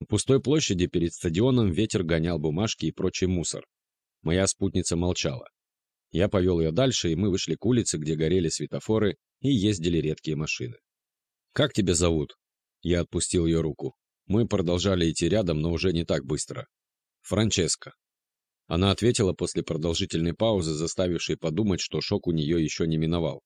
На пустой площади перед стадионом ветер гонял бумажки и прочий мусор. Моя спутница молчала. Я повел ее дальше, и мы вышли к улице, где горели светофоры и ездили редкие машины. «Как тебя зовут?» Я отпустил ее руку. Мы продолжали идти рядом, но уже не так быстро. «Франческа». Она ответила после продолжительной паузы, заставившей подумать, что шок у нее еще не миновал.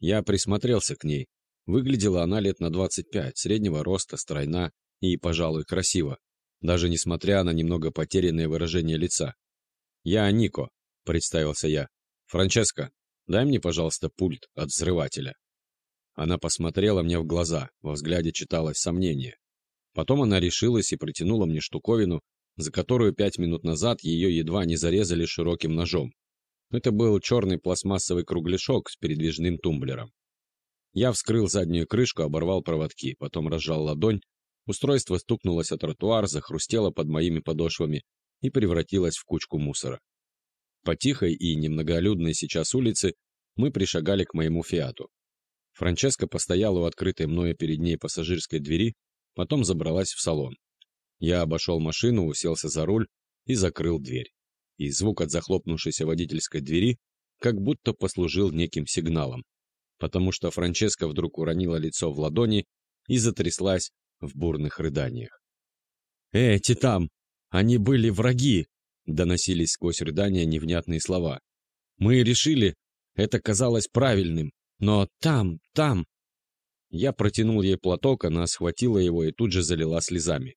Я присмотрелся к ней. Выглядела она лет на 25, среднего роста, стройна и, пожалуй, красиво, даже несмотря на немного потерянное выражение лица. «Я Нико», — представился я. «Франческо, дай мне, пожалуйста, пульт от взрывателя». Она посмотрела мне в глаза, во взгляде читалось сомнение. Потом она решилась и протянула мне штуковину, за которую пять минут назад ее едва не зарезали широким ножом. Это был черный пластмассовый кругляшок с передвижным тумблером. Я вскрыл заднюю крышку, оборвал проводки, потом разжал ладонь. Устройство стукнулось о тротуар, захрустело под моими подошвами и превратилось в кучку мусора. По тихой и немноголюдной сейчас улице мы пришагали к моему «Фиату». Франческа постояла у открытой мною перед ней пассажирской двери, потом забралась в салон. Я обошел машину, уселся за руль и закрыл дверь. И звук от захлопнувшейся водительской двери как будто послужил неким сигналом, потому что Франческа вдруг уронила лицо в ладони и затряслась в бурных рыданиях. «Эти там! Они были враги!» — доносились сквозь рыдания невнятные слова. «Мы решили, это казалось правильным, но там, там...» Я протянул ей платок, она схватила его и тут же залила слезами.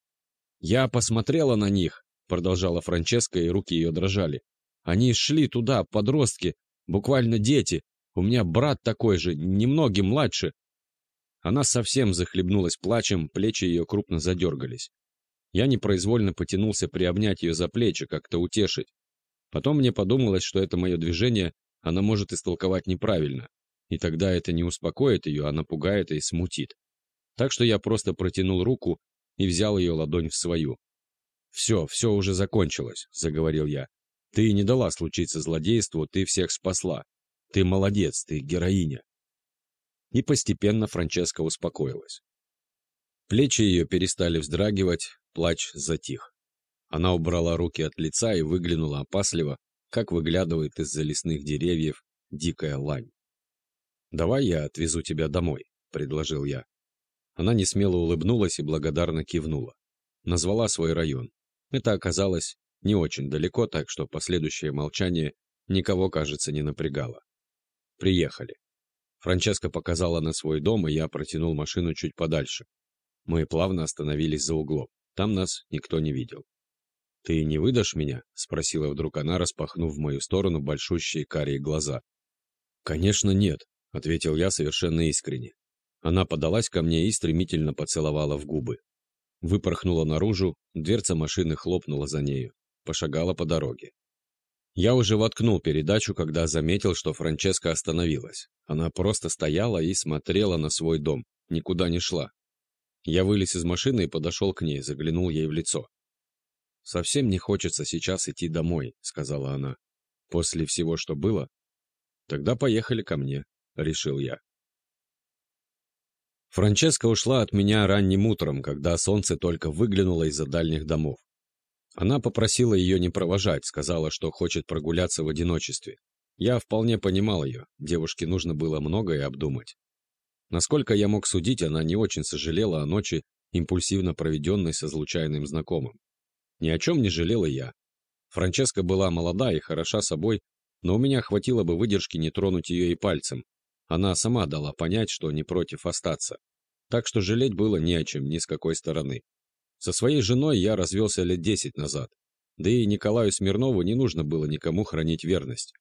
«Я посмотрела на них», — продолжала Франческа, и руки ее дрожали. «Они шли туда, подростки, буквально дети. У меня брат такой же, немногим младше». Она совсем захлебнулась плачем, плечи ее крупно задергались. Я непроизвольно потянулся приобнять ее за плечи, как-то утешить. Потом мне подумалось, что это мое движение она может истолковать неправильно, и тогда это не успокоит ее, а напугает и смутит. Так что я просто протянул руку и взял ее ладонь в свою. «Все, все уже закончилось», — заговорил я. «Ты не дала случиться злодейству, ты всех спасла. Ты молодец, ты героиня». И постепенно Франческа успокоилась. Плечи ее перестали вздрагивать, плач затих. Она убрала руки от лица и выглянула опасливо, как выглядывает из-за лесных деревьев дикая лань. «Давай я отвезу тебя домой», — предложил я. Она несмело улыбнулась и благодарно кивнула. Назвала свой район. Это оказалось не очень далеко, так что последующее молчание никого, кажется, не напрягало. Приехали. Франческа показала на свой дом, и я протянул машину чуть подальше. Мы плавно остановились за углом. Там нас никто не видел. «Ты не выдашь меня?» — спросила вдруг она, распахнув в мою сторону большущие карие глаза. «Конечно нет», — ответил я совершенно искренне. Она подалась ко мне и стремительно поцеловала в губы. Выпорхнула наружу, дверца машины хлопнула за нею. Пошагала по дороге. Я уже воткнул передачу, когда заметил, что Франческа остановилась. Она просто стояла и смотрела на свой дом, никуда не шла. Я вылез из машины и подошел к ней, заглянул ей в лицо. «Совсем не хочется сейчас идти домой», — сказала она. «После всего, что было?» «Тогда поехали ко мне», — решил я. Франческа ушла от меня ранним утром, когда солнце только выглянуло из-за дальних домов. Она попросила ее не провожать, сказала, что хочет прогуляться в одиночестве. Я вполне понимал ее, девушке нужно было многое обдумать. Насколько я мог судить, она не очень сожалела о ночи, импульсивно проведенной со случайным знакомым. Ни о чем не жалела я. Франческа была молода и хороша собой, но у меня хватило бы выдержки не тронуть ее и пальцем, она сама дала понять, что не против остаться. Так что жалеть было не о чем ни с какой стороны. Со своей женой я развелся лет десять назад. Да и Николаю Смирнову не нужно было никому хранить верность.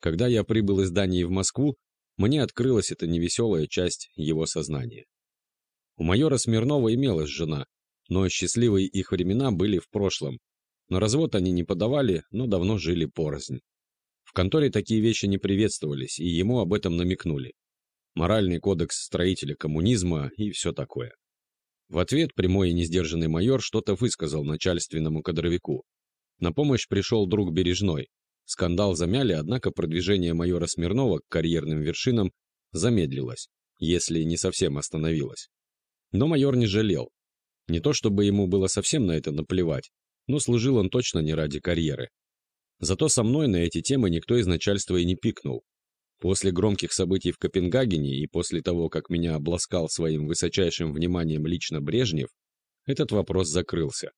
Когда я прибыл из Дании в Москву, мне открылась эта невеселая часть его сознания. У майора Смирнова имелась жена, но счастливые их времена были в прошлом. На развод они не подавали, но давно жили порознь конторе такие вещи не приветствовались, и ему об этом намекнули. Моральный кодекс строителя коммунизма и все такое. В ответ прямой и несдержанный майор что-то высказал начальственному кадровику. На помощь пришел друг Бережной. Скандал замяли, однако продвижение майора Смирнова к карьерным вершинам замедлилось, если не совсем остановилось. Но майор не жалел. Не то чтобы ему было совсем на это наплевать, но служил он точно не ради карьеры. Зато со мной на эти темы никто из начальства и не пикнул. После громких событий в Копенгагене и после того, как меня обласкал своим высочайшим вниманием лично Брежнев, этот вопрос закрылся.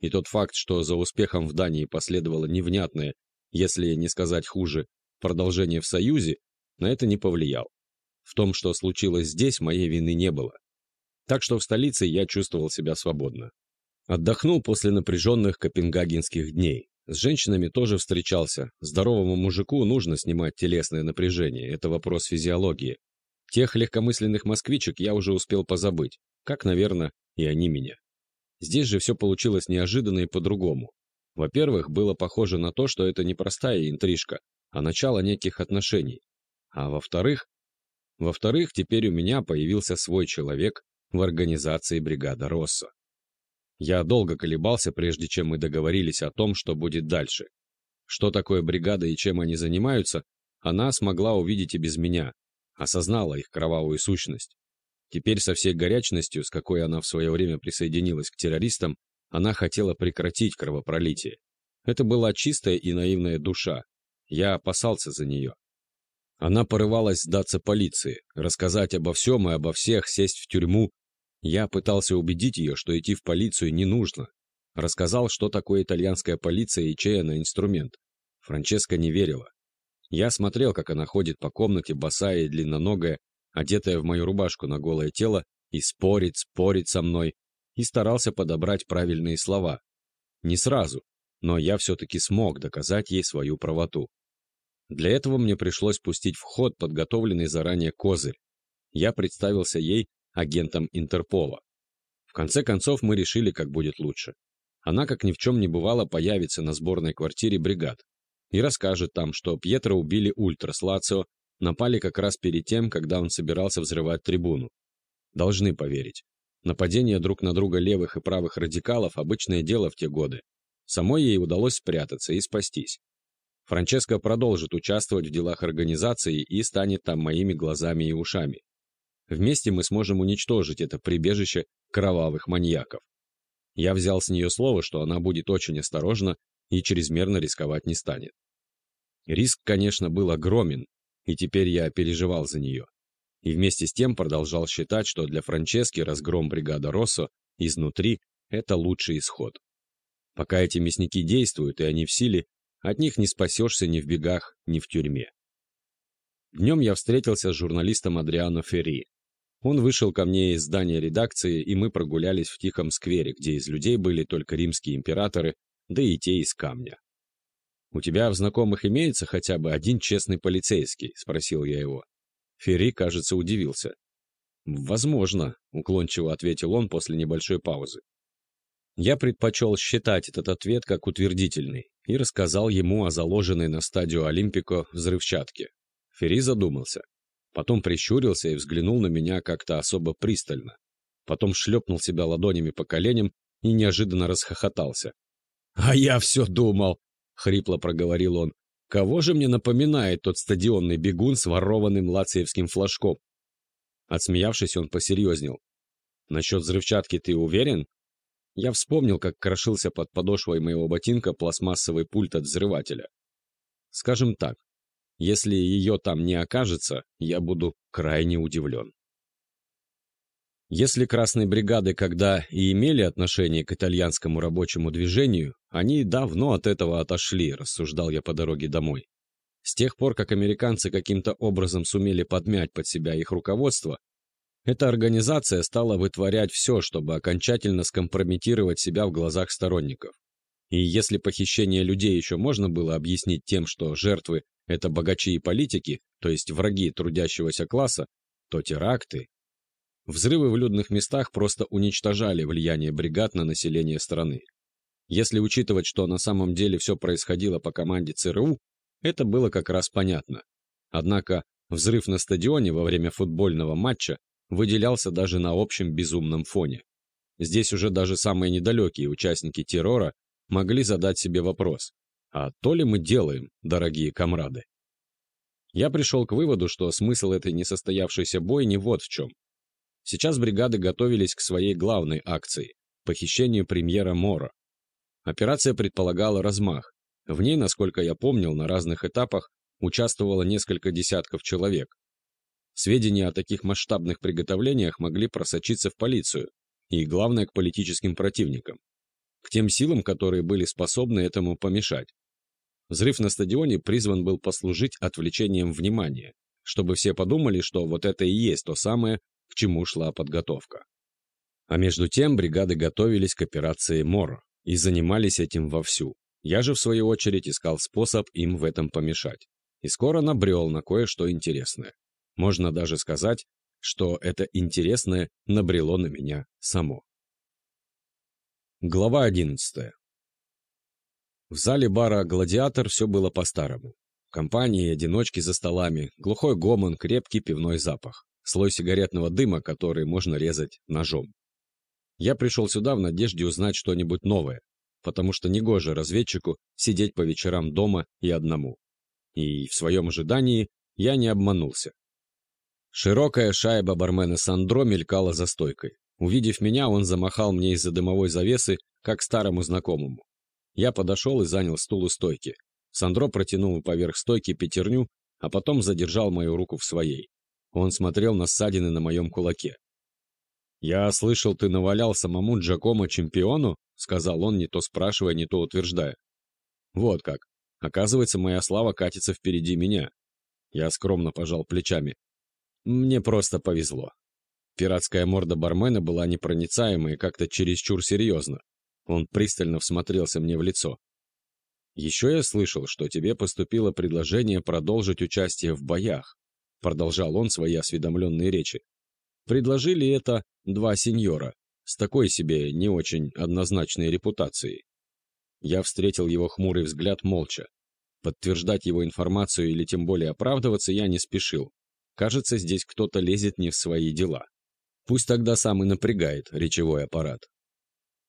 И тот факт, что за успехом в Дании последовало невнятное, если не сказать хуже, продолжение в Союзе, на это не повлиял. В том, что случилось здесь, моей вины не было. Так что в столице я чувствовал себя свободно. Отдохнул после напряженных копенгагенских дней. С женщинами тоже встречался. Здоровому мужику нужно снимать телесное напряжение, это вопрос физиологии. Тех легкомысленных москвичек я уже успел позабыть, как, наверное, и они меня. Здесь же все получилось неожиданно и по-другому. Во-первых, было похоже на то, что это не простая интрижка, а начало неких отношений. А во-вторых, во-вторых, теперь у меня появился свой человек в организации бригада Росса. Я долго колебался, прежде чем мы договорились о том, что будет дальше. Что такое бригада и чем они занимаются, она смогла увидеть и без меня, осознала их кровавую сущность. Теперь со всей горячностью, с какой она в свое время присоединилась к террористам, она хотела прекратить кровопролитие. Это была чистая и наивная душа. Я опасался за нее. Она порывалась сдаться полиции, рассказать обо всем и обо всех, сесть в тюрьму. Я пытался убедить ее, что идти в полицию не нужно. Рассказал, что такое итальянская полиция и чей она инструмент. Франческа не верила. Я смотрел, как она ходит по комнате, босая и длинноногая, одетая в мою рубашку на голое тело, и спорит, спорит со мной, и старался подобрать правильные слова. Не сразу, но я все-таки смог доказать ей свою правоту. Для этого мне пришлось пустить в ход подготовленный заранее козырь. Я представился ей агентом Интерпола. В конце концов мы решили, как будет лучше. Она, как ни в чем не бывало, появится на сборной квартире бригад и расскажет там, что Пьетро убили Ультрас Лацио, напали как раз перед тем, когда он собирался взрывать трибуну. Должны поверить. Нападение друг на друга левых и правых радикалов – обычное дело в те годы. Самой ей удалось спрятаться и спастись. Франческа продолжит участвовать в делах организации и станет там моими глазами и ушами. Вместе мы сможем уничтожить это прибежище кровавых маньяков. Я взял с нее слово, что она будет очень осторожна и чрезмерно рисковать не станет. Риск, конечно, был огромен, и теперь я переживал за нее. И вместе с тем продолжал считать, что для Франчески разгром бригада Россо изнутри – это лучший исход. Пока эти мясники действуют, и они в силе, от них не спасешься ни в бегах, ни в тюрьме. Днем я встретился с журналистом Адриано Ферри. Он вышел ко мне из здания редакции, и мы прогулялись в тихом сквере, где из людей были только римские императоры, да и те из камня. «У тебя в знакомых имеется хотя бы один честный полицейский?» — спросил я его. Ферри, кажется, удивился. «Возможно», — уклончиво ответил он после небольшой паузы. Я предпочел считать этот ответ как утвердительный и рассказал ему о заложенной на стадию Олимпико взрывчатке. Ферри задумался. Потом прищурился и взглянул на меня как-то особо пристально. Потом шлепнул себя ладонями по коленям и неожиданно расхохотался. «А я все думал!» — хрипло проговорил он. «Кого же мне напоминает тот стадионный бегун с ворованным лациевским флажком?» Отсмеявшись, он посерьезнел. «Насчет взрывчатки ты уверен?» Я вспомнил, как крошился под подошвой моего ботинка пластмассовый пульт от взрывателя. Скажем так, если ее там не окажется, я буду крайне удивлен. Если красные бригады когда и имели отношение к итальянскому рабочему движению, они давно от этого отошли, рассуждал я по дороге домой. С тех пор, как американцы каким-то образом сумели подмять под себя их руководство, эта организация стала вытворять все, чтобы окончательно скомпрометировать себя в глазах сторонников. И если похищение людей еще можно было объяснить тем, что жертвы – это богачи и политики, то есть враги трудящегося класса, то теракты... Взрывы в людных местах просто уничтожали влияние бригад на население страны. Если учитывать, что на самом деле все происходило по команде ЦРУ, это было как раз понятно. Однако взрыв на стадионе во время футбольного матча выделялся даже на общем безумном фоне. Здесь уже даже самые недалекие участники террора могли задать себе вопрос, а то ли мы делаем, дорогие комрады? Я пришел к выводу, что смысл этой несостоявшейся бойни вот в чем. Сейчас бригады готовились к своей главной акции похищению премьера Мора. Операция предполагала размах. В ней, насколько я помнил, на разных этапах участвовало несколько десятков человек. Сведения о таких масштабных приготовлениях могли просочиться в полицию, и, главное, к политическим противникам. К тем силам, которые были способны этому помешать. Взрыв на стадионе призван был послужить отвлечением внимания, чтобы все подумали, что вот это и есть то самое, к чему шла подготовка. А между тем бригады готовились к операции «Мор» и занимались этим вовсю. Я же, в свою очередь, искал способ им в этом помешать. И скоро набрел на кое-что интересное. Можно даже сказать, что это интересное набрело на меня само. Глава одиннадцатая. В зале бара «Гладиатор» все было по-старому. Компании, одиночки за столами, глухой гомон, крепкий пивной запах, слой сигаретного дыма, который можно резать ножом. Я пришел сюда в надежде узнать что-нибудь новое, потому что негоже разведчику сидеть по вечерам дома и одному. И в своем ожидании я не обманулся. Широкая шайба бармена Сандро мелькала за стойкой. Увидев меня, он замахал мне из-за дымовой завесы, как старому знакомому. Я подошел и занял стул у стойки. Сандро протянул поверх стойки пятерню, а потом задержал мою руку в своей. Он смотрел на ссадины на моем кулаке. «Я слышал, ты навалял самому Джакомо чемпиону?» — сказал он, не то спрашивая, не то утверждая. «Вот как. Оказывается, моя слава катится впереди меня». Я скромно пожал плечами. «Мне просто повезло». Пиратская морда бармена была непроницаема и как-то чересчур серьезно. Он пристально всмотрелся мне в лицо. «Еще я слышал, что тебе поступило предложение продолжить участие в боях», продолжал он свои осведомленные речи. «Предложили это два сеньора, с такой себе не очень однозначной репутацией». Я встретил его хмурый взгляд молча. Подтверждать его информацию или тем более оправдываться я не спешил. Кажется, здесь кто-то лезет не в свои дела. Пусть тогда сам и напрягает речевой аппарат.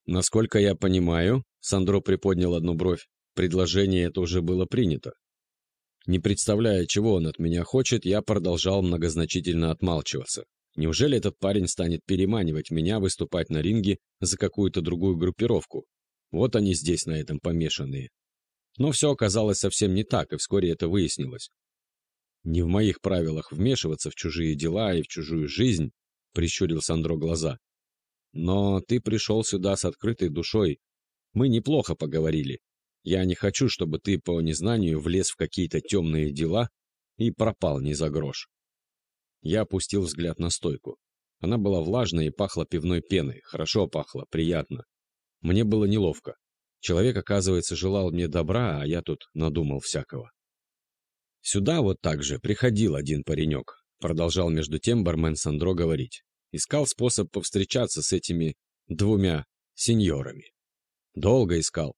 Насколько я понимаю, Сандро приподнял одну бровь, предложение это уже было принято. Не представляя, чего он от меня хочет, я продолжал многозначительно отмалчиваться. Неужели этот парень станет переманивать меня выступать на ринге за какую-то другую группировку? Вот они здесь на этом помешанные. Но все оказалось совсем не так, и вскоре это выяснилось. Не в моих правилах вмешиваться в чужие дела и в чужую жизнь, прищурил Сандро глаза. Но ты пришел сюда с открытой душой. Мы неплохо поговорили. Я не хочу, чтобы ты по незнанию влез в какие-то темные дела и пропал не за грош. Я опустил взгляд на стойку. Она была влажной и пахла пивной пеной. Хорошо пахло, приятно. Мне было неловко. Человек, оказывается, желал мне добра, а я тут надумал всякого. Сюда вот так же приходил один паренек. Продолжал между тем бармен Сандро говорить. Искал способ повстречаться с этими двумя сеньорами. Долго искал.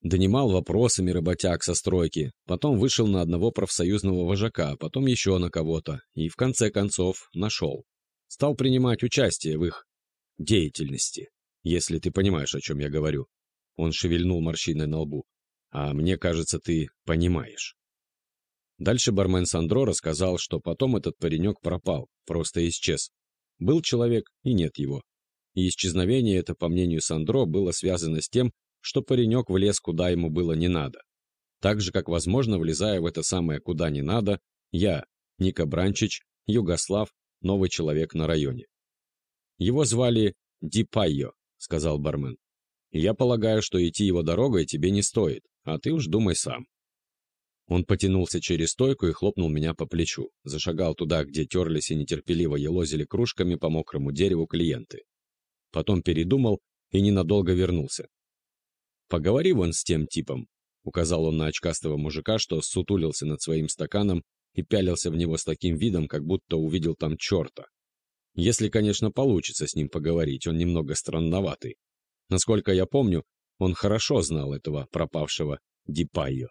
Донимал вопросами работяг со стройки, потом вышел на одного профсоюзного вожака, потом еще на кого-то, и в конце концов нашел. Стал принимать участие в их деятельности, если ты понимаешь, о чем я говорю. Он шевельнул морщиной на лбу. А мне кажется, ты понимаешь. Дальше бармен Сандро рассказал, что потом этот паренек пропал, просто исчез. Был человек и нет его. И исчезновение это, по мнению Сандро, было связано с тем, что паренек влез куда ему было не надо. Так же, как, возможно, влезая в это самое «куда не надо», я, Ника Бранчич, Югослав, новый человек на районе. «Его звали Дипайо», — сказал бармен. «Я полагаю, что идти его дорогой тебе не стоит, а ты уж думай сам». Он потянулся через стойку и хлопнул меня по плечу. Зашагал туда, где терлись и нетерпеливо елозили кружками по мокрому дереву клиенты. Потом передумал и ненадолго вернулся. «Поговори вон с тем типом», — указал он на очкастого мужика, что сутулился над своим стаканом и пялился в него с таким видом, как будто увидел там черта. Если, конечно, получится с ним поговорить, он немного странноватый. Насколько я помню, он хорошо знал этого пропавшего Дипайо.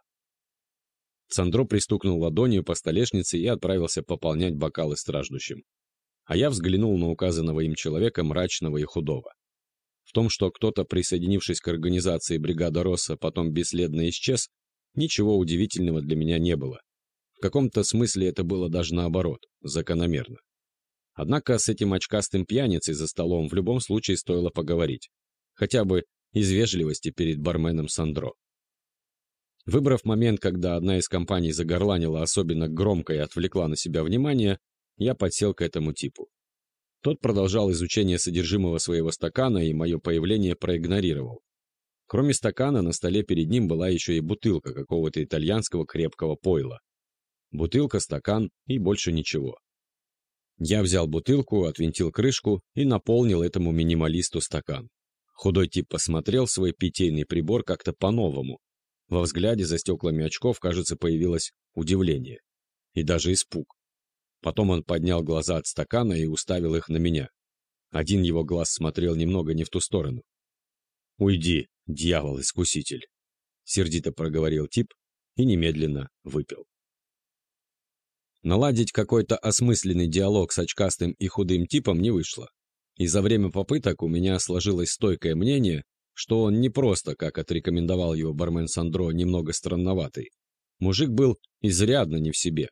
Сандро пристукнул ладонью по столешнице и отправился пополнять бокалы страждущим. А я взглянул на указанного им человека мрачного и худого. В том, что кто-то, присоединившись к организации бригада Росса, потом бесследно исчез, ничего удивительного для меня не было. В каком-то смысле это было даже наоборот, закономерно. Однако с этим очкастым пьяницей за столом в любом случае стоило поговорить. хотя бы из вежливости перед барменом Сандро. Выбрав момент, когда одна из компаний загорланила особенно громко и отвлекла на себя внимание, я подсел к этому типу. Тот продолжал изучение содержимого своего стакана и мое появление проигнорировал. Кроме стакана, на столе перед ним была еще и бутылка какого-то итальянского крепкого пойла. Бутылка, стакан и больше ничего. Я взял бутылку, отвинтил крышку и наполнил этому минималисту стакан. Худой тип посмотрел свой питейный прибор как-то по-новому. Во взгляде за стеклами очков, кажется, появилось удивление. И даже испуг. Потом он поднял глаза от стакана и уставил их на меня. Один его глаз смотрел немного не в ту сторону. «Уйди, дьявол-искуситель!» Сердито проговорил тип и немедленно выпил. Наладить какой-то осмысленный диалог с очкастым и худым типом не вышло. И за время попыток у меня сложилось стойкое мнение, что он не просто, как отрекомендовал его бармен Сандро, немного странноватый. Мужик был изрядно не в себе.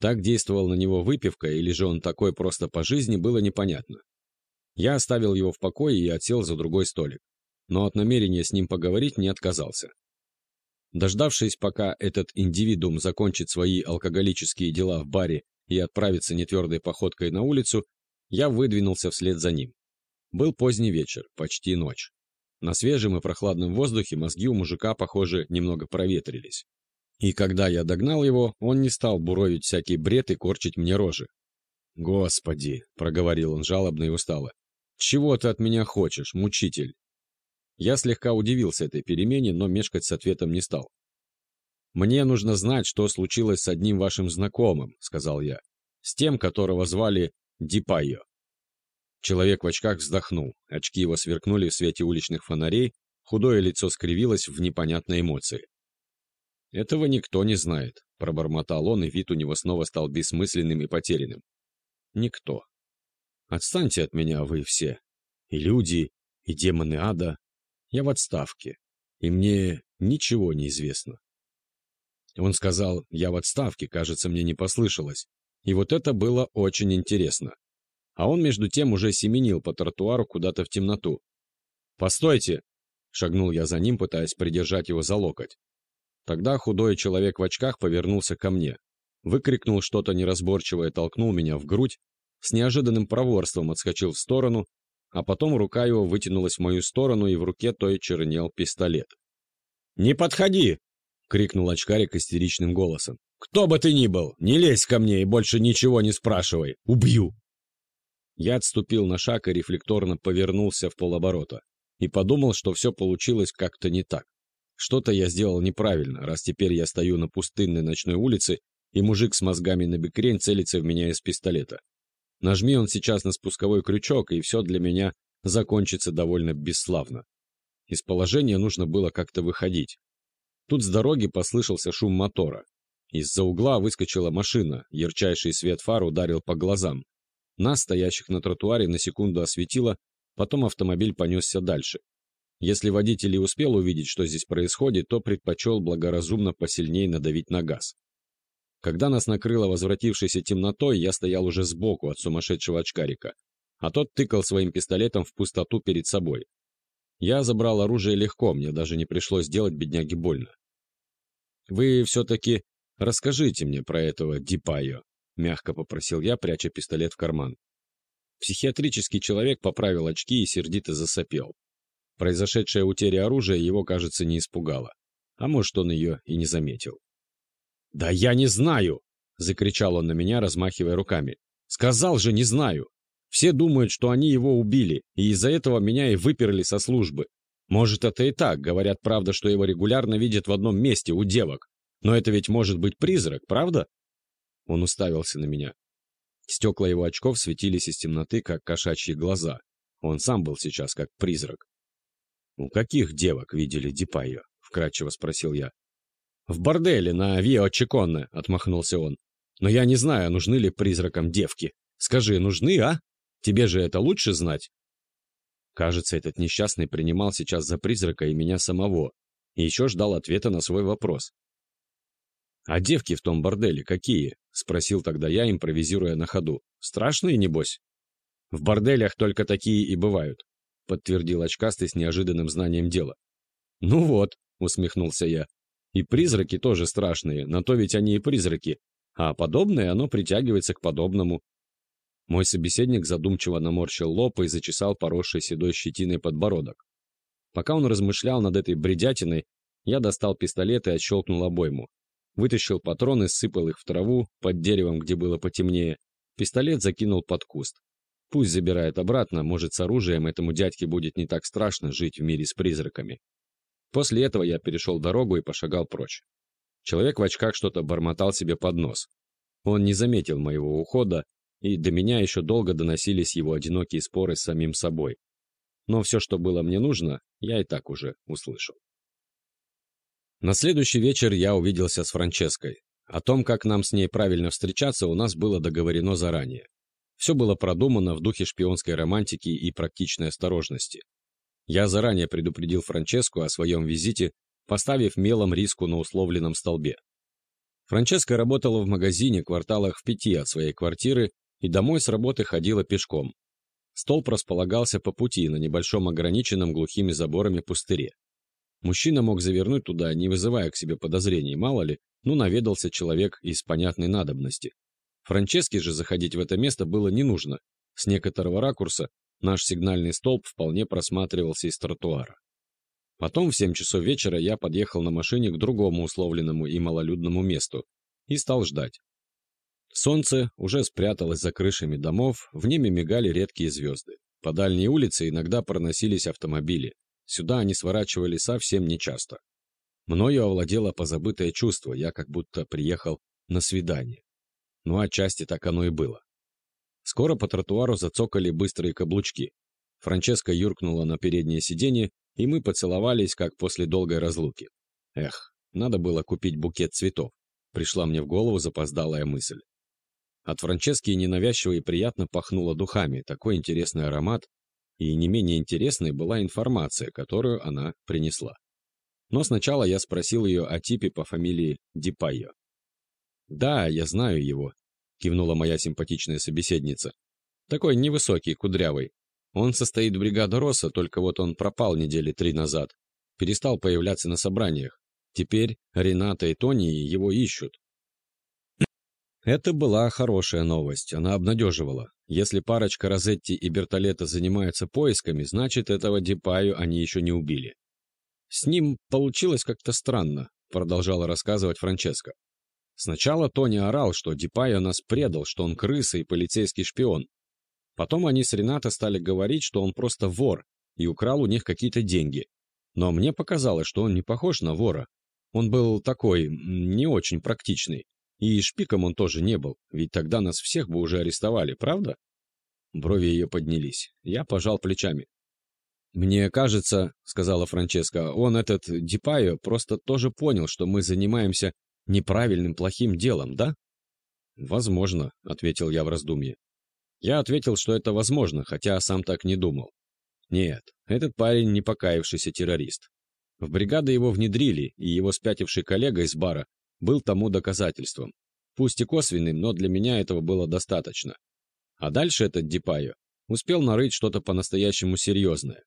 Так действовал на него выпивка, или же он такой просто по жизни, было непонятно. Я оставил его в покое и отсел за другой столик. Но от намерения с ним поговорить не отказался. Дождавшись, пока этот индивидуум закончит свои алкоголические дела в баре и отправится нетвердой походкой на улицу, я выдвинулся вслед за ним. Был поздний вечер, почти ночь. На свежем и прохладном воздухе мозги у мужика, похоже, немного проветрились. И когда я догнал его, он не стал буровить всякий бред и корчить мне рожи. «Господи!» — проговорил он жалобно и устало. «Чего ты от меня хочешь, мучитель?» Я слегка удивился этой перемене, но мешкать с ответом не стал. «Мне нужно знать, что случилось с одним вашим знакомым», — сказал я. «С тем, которого звали Дипайо. Человек в очках вздохнул, очки его сверкнули в свете уличных фонарей, худое лицо скривилось в непонятной эмоции. «Этого никто не знает», — пробормотал он, и вид у него снова стал бессмысленным и потерянным. «Никто. Отстаньте от меня, вы все. И люди, и демоны ада. Я в отставке, и мне ничего не известно». Он сказал «я в отставке», кажется, мне не послышалось. И вот это было очень интересно. А он, между тем, уже семенил по тротуару куда-то в темноту. «Постойте!» — шагнул я за ним, пытаясь придержать его за локоть. Тогда худой человек в очках повернулся ко мне. Выкрикнул что-то неразборчивое, толкнул меня в грудь, с неожиданным проворством отскочил в сторону, а потом рука его вытянулась в мою сторону, и в руке той чернел пистолет. «Не подходи!» — крикнул очкарик истеричным голосом. «Кто бы ты ни был, не лезь ко мне и больше ничего не спрашивай. Убью!» Я отступил на шаг и рефлекторно повернулся в полоборота. И подумал, что все получилось как-то не так. Что-то я сделал неправильно, раз теперь я стою на пустынной ночной улице, и мужик с мозгами на бекрень целится в меня из пистолета. Нажми он сейчас на спусковой крючок, и все для меня закончится довольно бесславно. Из положения нужно было как-то выходить. Тут с дороги послышался шум мотора. Из-за угла выскочила машина, ярчайший свет фар ударил по глазам. Нас, стоящих на тротуаре, на секунду осветило, потом автомобиль понесся дальше. Если водитель и успел увидеть, что здесь происходит, то предпочел благоразумно посильнее надавить на газ. Когда нас накрыло возвратившейся темнотой, я стоял уже сбоку от сумасшедшего очкарика, а тот тыкал своим пистолетом в пустоту перед собой. Я забрал оружие легко, мне даже не пришлось делать бедняге больно. «Вы все-таки «Расскажите мне про этого Дипайо», — мягко попросил я, пряча пистолет в карман. Психиатрический человек поправил очки и сердито засопел. Произошедшая утеря оружия его, кажется, не испугала. А может, он ее и не заметил. «Да я не знаю!» — закричал он на меня, размахивая руками. «Сказал же, не знаю! Все думают, что они его убили, и из-за этого меня и выперли со службы. Может, это и так, говорят, правда, что его регулярно видят в одном месте, у девок. Но это ведь может быть призрак, правда? Он уставился на меня. Стекла его очков светились из темноты, как кошачьи глаза. Он сам был сейчас как призрак. «У каких девок видели Дипайо?» — вкратчиво спросил я. «В борделе на Вио Чиконне», — отмахнулся он. «Но я не знаю, нужны ли призракам девки. Скажи, нужны, а? Тебе же это лучше знать?» Кажется, этот несчастный принимал сейчас за призрака и меня самого, и еще ждал ответа на свой вопрос. «А девки в том борделе какие?» — спросил тогда я, импровизируя на ходу. «Страшные, небось?» «В борделях только такие и бывают». — подтвердил очкастый с неожиданным знанием дела. «Ну вот», — усмехнулся я, — «и призраки тоже страшные, на то ведь они и призраки, а подобное оно притягивается к подобному». Мой собеседник задумчиво наморщил лоб и зачесал поросший седой щетиной подбородок. Пока он размышлял над этой бредятиной, я достал пистолет и отщелкнул обойму. Вытащил патроны, сыпал их в траву, под деревом, где было потемнее. Пистолет закинул под куст. Пусть забирает обратно, может, с оружием этому дядьке будет не так страшно жить в мире с призраками. После этого я перешел дорогу и пошагал прочь. Человек в очках что-то бормотал себе под нос. Он не заметил моего ухода, и до меня еще долго доносились его одинокие споры с самим собой. Но все, что было мне нужно, я и так уже услышал. На следующий вечер я увиделся с Франческой. О том, как нам с ней правильно встречаться, у нас было договорено заранее. Все было продумано в духе шпионской романтики и практичной осторожности. Я заранее предупредил Франческу о своем визите, поставив мелом риску на условленном столбе. Франческа работала в магазине кварталах в пяти от своей квартиры и домой с работы ходила пешком. Столб располагался по пути на небольшом ограниченном глухими заборами пустыре. Мужчина мог завернуть туда, не вызывая к себе подозрений, мало ли, ну наведался человек из понятной надобности. Франческе же заходить в это место было не нужно. С некоторого ракурса наш сигнальный столб вполне просматривался из тротуара. Потом в 7 часов вечера я подъехал на машине к другому условленному и малолюдному месту и стал ждать. Солнце уже спряталось за крышами домов, в небе мигали редкие звезды. По дальней улице иногда проносились автомобили. Сюда они сворачивали совсем нечасто. Мною овладело позабытое чувство, я как будто приехал на свидание. Ну, отчасти так оно и было. Скоро по тротуару зацокали быстрые каблучки. Франческа юркнула на переднее сиденье, и мы поцеловались, как после долгой разлуки. Эх, надо было купить букет цветов. Пришла мне в голову запоздалая мысль. От Франчески ненавязчиво и приятно пахнуло духами, такой интересный аромат, и не менее интересной была информация, которую она принесла. Но сначала я спросил ее о типе по фамилии Дипайо. «Да, я знаю его», — кивнула моя симпатичная собеседница. «Такой невысокий, кудрявый. Он состоит в бригаде Росса, только вот он пропал недели три назад. Перестал появляться на собраниях. Теперь Рената и Тони его ищут. Это была хорошая новость, она обнадеживала. Если парочка Розетти и Бертолета занимаются поисками, значит, этого Дипаю они еще не убили. «С ним получилось как-то странно», — продолжала рассказывать Франческо. Сначала Тони орал, что Дипайо нас предал, что он крыса и полицейский шпион. Потом они с Ренато стали говорить, что он просто вор и украл у них какие-то деньги. Но мне показалось, что он не похож на вора. Он был такой, не очень практичный. И шпиком он тоже не был, ведь тогда нас всех бы уже арестовали, правда? Брови ее поднялись. Я пожал плечами. «Мне кажется, — сказала Франческа, — он, этот Дипайо, просто тоже понял, что мы занимаемся неправильным плохим делом, да?» «Возможно», — ответил я в раздумье. Я ответил, что это возможно, хотя сам так не думал. Нет, этот парень не покаявшийся террорист. В бригады его внедрили, и его спятивший коллега из бара был тому доказательством. Пусть и косвенным, но для меня этого было достаточно. А дальше этот Дипайо успел нарыть что-то по-настоящему серьезное.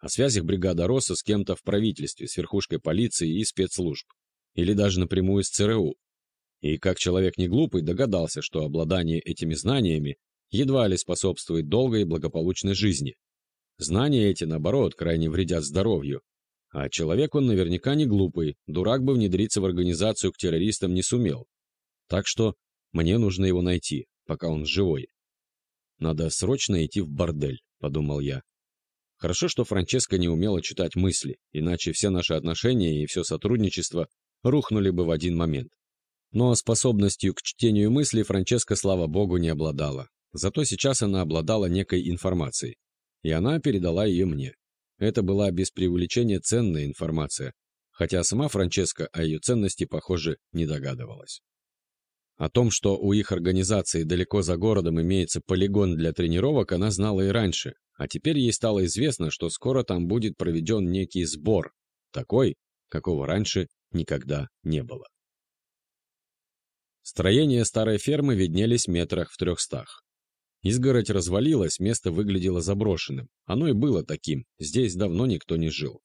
О связях бригада Росса с кем-то в правительстве, с верхушкой полиции и спецслужб. Или даже напрямую с ЦРУ. И как человек не глупый догадался, что обладание этими знаниями едва ли способствует долгой и благополучной жизни. Знания эти, наоборот, крайне вредят здоровью, а человек он наверняка не глупый, дурак бы внедриться в организацию к террористам не сумел. Так что мне нужно его найти, пока он живой. Надо срочно идти в бордель, подумал я. Хорошо, что Франческа не умела читать мысли, иначе все наши отношения и все сотрудничество рухнули бы в один момент. Но способностью к чтению мыслей Франческа, слава богу, не обладала. Зато сейчас она обладала некой информацией, и она передала ее мне. Это была без преувеличения ценная информация, хотя сама Франческа о ее ценности, похоже, не догадывалась. О том, что у их организации далеко за городом имеется полигон для тренировок, она знала и раньше, а теперь ей стало известно, что скоро там будет проведен некий сбор, такой, какого раньше никогда не было. Строения старой фермы виднелись метрах в трехстах. Изгородь развалилась, место выглядело заброшенным. Оно и было таким, здесь давно никто не жил.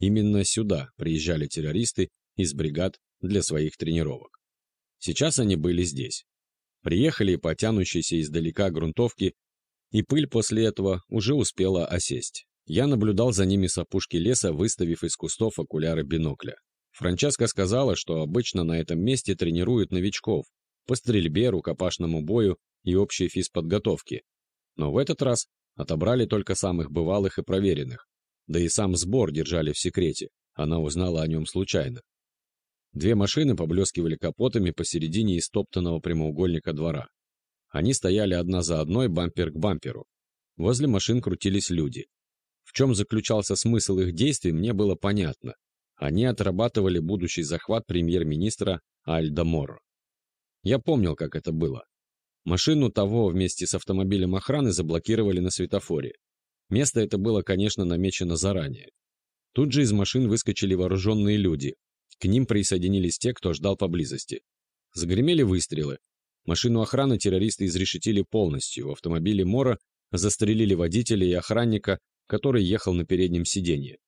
Именно сюда приезжали террористы из бригад для своих тренировок. Сейчас они были здесь. Приехали по тянущейся издалека грунтовки, и пыль после этого уже успела осесть. Я наблюдал за ними с опушки леса, выставив из кустов окуляры бинокля. Франческа сказала, что обычно на этом месте тренируют новичков по стрельбе, рукопашному бою и общей физподготовке. Но в этот раз отобрали только самых бывалых и проверенных. Да и сам сбор держали в секрете. Она узнала о нем случайно. Две машины поблескивали капотами посередине истоптанного прямоугольника двора. Они стояли одна за одной, бампер к бамперу. Возле машин крутились люди. В чем заключался смысл их действий, мне было понятно. Они отрабатывали будущий захват премьер-министра Альда Моро. Я помнил, как это было. Машину того вместе с автомобилем охраны заблокировали на светофоре. Место это было, конечно, намечено заранее. Тут же из машин выскочили вооруженные люди. К ним присоединились те, кто ждал поблизости. Загремели выстрелы. Машину охраны террористы изрешетили полностью. В автомобиле Мора застрелили водителя и охранника, который ехал на переднем сиденье.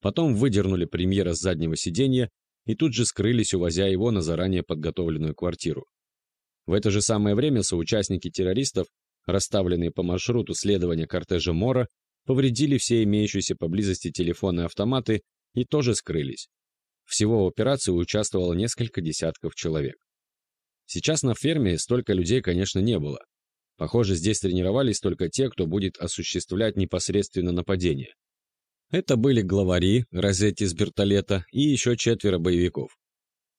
Потом выдернули премьера с заднего сиденья и тут же скрылись, увозя его на заранее подготовленную квартиру. В это же самое время соучастники террористов, расставленные по маршруту следования кортежа Мора, повредили все имеющиеся поблизости телефоны и автоматы и тоже скрылись. Всего в операции участвовало несколько десятков человек. Сейчас на ферме столько людей, конечно, не было. Похоже, здесь тренировались только те, кто будет осуществлять непосредственно нападение. Это были главари, Розетти с Бертолета и еще четверо боевиков.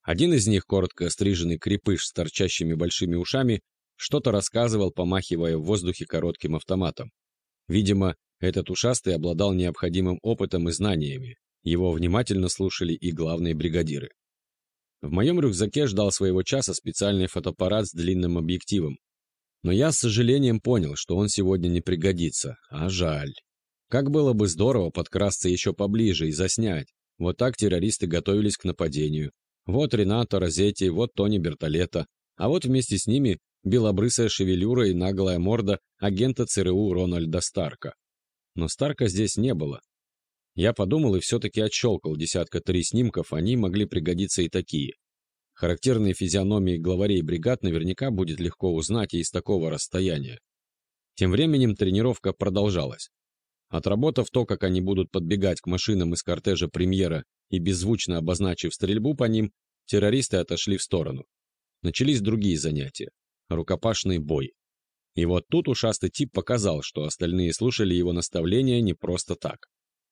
Один из них, коротко стриженный крепыш с торчащими большими ушами, что-то рассказывал, помахивая в воздухе коротким автоматом. Видимо, этот ушастый обладал необходимым опытом и знаниями. Его внимательно слушали и главные бригадиры. В моем рюкзаке ждал своего часа специальный фотоаппарат с длинным объективом. Но я с сожалением понял, что он сегодня не пригодится, а жаль. Как было бы здорово подкрасться еще поближе и заснять. Вот так террористы готовились к нападению, вот Ренато Розетти, вот Тони Бертолета, а вот вместе с ними белобрысая шевелюра и наглая морда агента ЦРУ Рональда Старка. Но Старка здесь не было. Я подумал и все-таки отщелкал десятка три снимков, они могли пригодиться и такие. Характерные физиономии главарей бригад наверняка будет легко узнать и из такого расстояния. Тем временем тренировка продолжалась. Отработав то, как они будут подбегать к машинам из кортежа премьера и беззвучно обозначив стрельбу по ним, террористы отошли в сторону. Начались другие занятия. Рукопашный бой. И вот тут ушастый тип показал, что остальные слушали его наставления не просто так.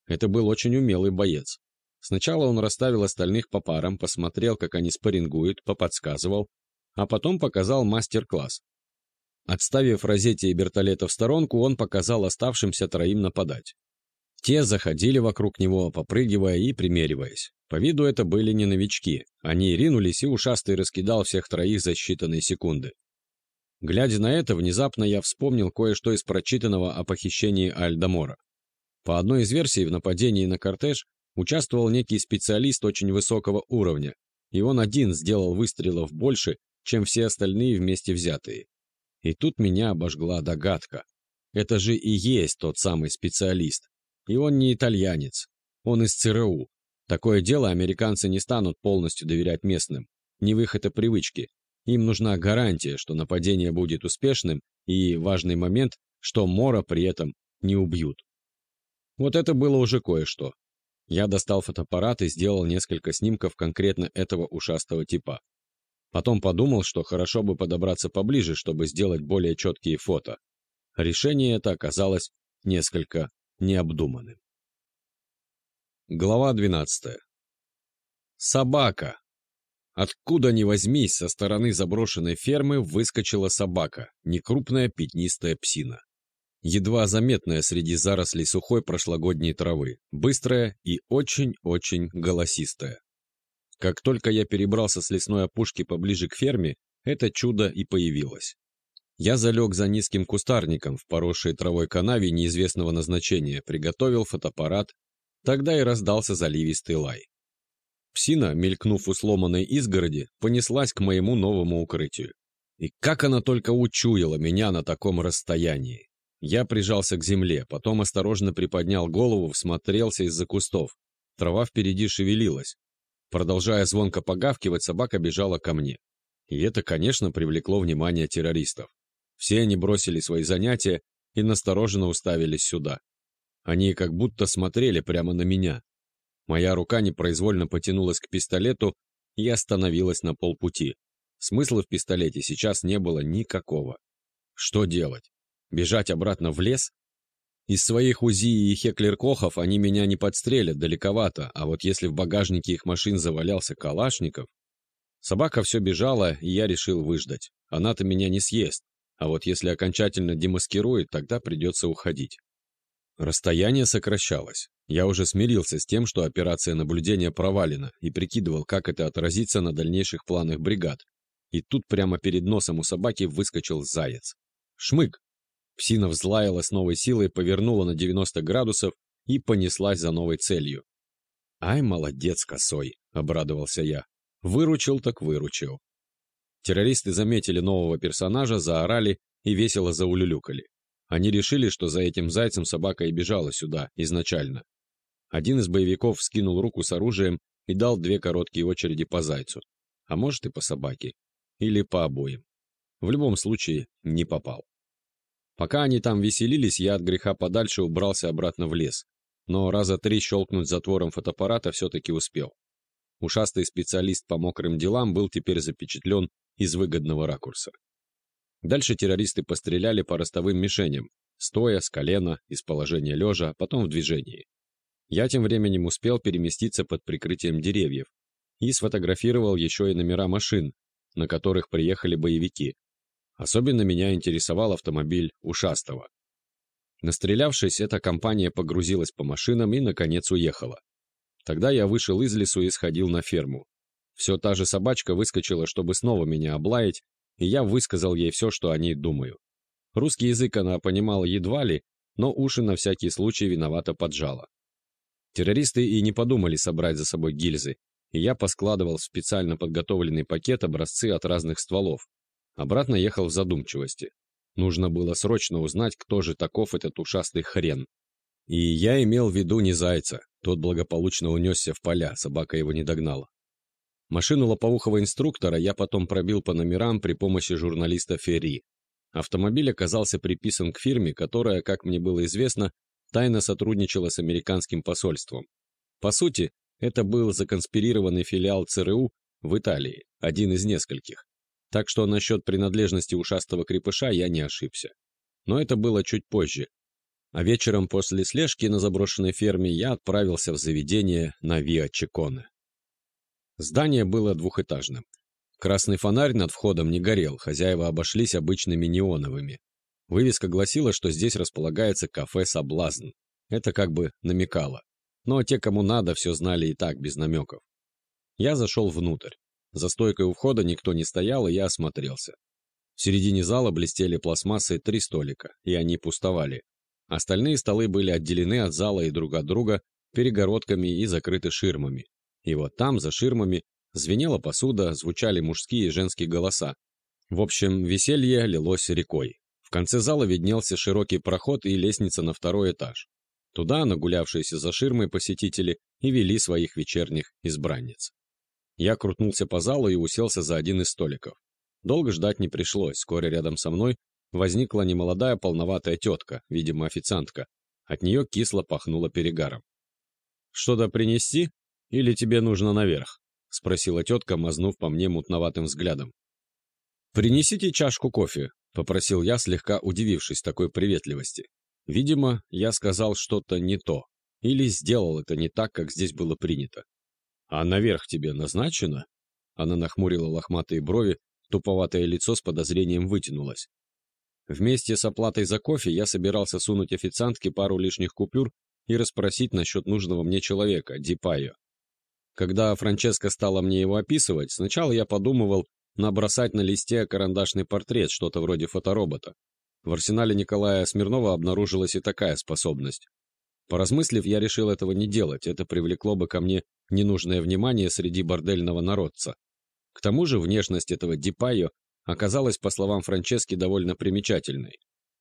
Это был очень умелый боец. Сначала он расставил остальных по парам, посмотрел, как они спаррингуют, поподсказывал, а потом показал мастер-класс. Отставив Розетти и Бертолета в сторонку, он показал оставшимся троим нападать. Те заходили вокруг него, попрыгивая и примериваясь. По виду это были не новички. Они ринулись, и ушастый раскидал всех троих за считанные секунды. Глядя на это, внезапно я вспомнил кое-что из прочитанного о похищении Альдамора. По одной из версий, в нападении на кортеж участвовал некий специалист очень высокого уровня, и он один сделал выстрелов больше, чем все остальные вместе взятые. И тут меня обожгла догадка. Это же и есть тот самый специалист. И он не итальянец. Он из ЦРУ. Такое дело американцы не станут полностью доверять местным. Не в их это привычки. Им нужна гарантия, что нападение будет успешным, и важный момент, что Мора при этом не убьют. Вот это было уже кое-что. Я достал фотоаппарат и сделал несколько снимков конкретно этого ушастого типа. Потом подумал, что хорошо бы подобраться поближе, чтобы сделать более четкие фото. Решение это оказалось несколько необдуманным. Глава 12. Собака. Откуда ни возьмись, со стороны заброшенной фермы выскочила собака, некрупная пятнистая псина. Едва заметная среди зарослей сухой прошлогодней травы, быстрая и очень-очень голосистая. Как только я перебрался с лесной опушки поближе к ферме, это чудо и появилось. Я залег за низким кустарником в поросшей травой канаве неизвестного назначения, приготовил фотоаппарат, тогда и раздался заливистый лай. Псина, мелькнув у сломанной изгороди, понеслась к моему новому укрытию. И как она только учуяла меня на таком расстоянии. Я прижался к земле, потом осторожно приподнял голову, всмотрелся из-за кустов. Трава впереди шевелилась. Продолжая звонко погавкивать, собака бежала ко мне. И это, конечно, привлекло внимание террористов. Все они бросили свои занятия и настороженно уставились сюда. Они как будто смотрели прямо на меня. Моя рука непроизвольно потянулась к пистолету и остановилась на полпути. Смысла в пистолете сейчас не было никакого. Что делать? Бежать обратно в лес? Из своих УЗИ и Хеклер-Кохов они меня не подстрелят далековато, а вот если в багажнике их машин завалялся Калашников... Собака все бежала, и я решил выждать. Она-то меня не съест, а вот если окончательно демаскирует, тогда придется уходить. Расстояние сокращалось. Я уже смирился с тем, что операция наблюдения провалена, и прикидывал, как это отразится на дальнейших планах бригад. И тут прямо перед носом у собаки выскочил заяц. Шмык! Псина взлаяла с новой силой, повернула на 90 градусов и понеслась за новой целью. «Ай, молодец, косой!» — обрадовался я. «Выручил так выручил». Террористы заметили нового персонажа, заорали и весело заулюлюкали. Они решили, что за этим зайцем собака и бежала сюда изначально. Один из боевиков скинул руку с оружием и дал две короткие очереди по зайцу. А может и по собаке. Или по обоим. В любом случае, не попал. Пока они там веселились, я от греха подальше убрался обратно в лес. Но раза три щелкнуть затвором фотоаппарата все-таки успел. Ушастый специалист по мокрым делам был теперь запечатлен из выгодного ракурса. Дальше террористы постреляли по ростовым мишеням, стоя, с колена, из положения лежа, а потом в движении. Я тем временем успел переместиться под прикрытием деревьев и сфотографировал еще и номера машин, на которых приехали боевики, Особенно меня интересовал автомобиль Ушастого. Настрелявшись, эта компания погрузилась по машинам и, наконец, уехала. Тогда я вышел из лесу и сходил на ферму. Все та же собачка выскочила, чтобы снова меня облаять, и я высказал ей все, что о ней думаю. Русский язык она понимала едва ли, но уши на всякий случай виновато поджала. Террористы и не подумали собрать за собой гильзы, и я поскладывал в специально подготовленный пакет образцы от разных стволов, Обратно ехал в задумчивости. Нужно было срочно узнать, кто же таков этот ушастый хрен. И я имел в виду не зайца. Тот благополучно унесся в поля, собака его не догнала. Машину лоповухого инструктора я потом пробил по номерам при помощи журналиста Ферри. Автомобиль оказался приписан к фирме, которая, как мне было известно, тайно сотрудничала с американским посольством. По сути, это был законспирированный филиал ЦРУ в Италии, один из нескольких. Так что насчет принадлежности ушастого крепыша я не ошибся. Но это было чуть позже. А вечером после слежки на заброшенной ферме я отправился в заведение на Виа Чеконе. Здание было двухэтажным. Красный фонарь над входом не горел, хозяева обошлись обычными неоновыми. Вывеска гласила, что здесь располагается кафе «Соблазн». Это как бы намекало. Но те, кому надо, все знали и так, без намеков. Я зашел внутрь. За стойкой у входа никто не стоял, и я осмотрелся. В середине зала блестели пластмассой три столика, и они пустовали. Остальные столы были отделены от зала и друг от друга перегородками и закрыты ширмами. И вот там, за ширмами, звенела посуда, звучали мужские и женские голоса. В общем, веселье лилось рекой. В конце зала виднелся широкий проход и лестница на второй этаж. Туда нагулявшиеся за ширмой посетители и вели своих вечерних избранниц. Я крутнулся по залу и уселся за один из столиков. Долго ждать не пришлось, вскоре рядом со мной возникла немолодая полноватая тетка, видимо, официантка. От нее кисло пахнуло перегаром. «Что-то принести? Или тебе нужно наверх?» — спросила тетка, мазнув по мне мутноватым взглядом. «Принесите чашку кофе», — попросил я, слегка удивившись такой приветливости. Видимо, я сказал что-то не то, или сделал это не так, как здесь было принято. «А наверх тебе назначено?» Она нахмурила лохматые брови, туповатое лицо с подозрением вытянулось. Вместе с оплатой за кофе я собирался сунуть официантке пару лишних купюр и расспросить насчет нужного мне человека, Дипайо. Когда Франческа стала мне его описывать, сначала я подумывал набросать на листе карандашный портрет, что-то вроде фоторобота. В арсенале Николая Смирнова обнаружилась и такая способность. Поразмыслив, я решил этого не делать, это привлекло бы ко мне ненужное внимание среди бордельного народца. К тому же внешность этого Дипайо оказалась, по словам Франчески, довольно примечательной.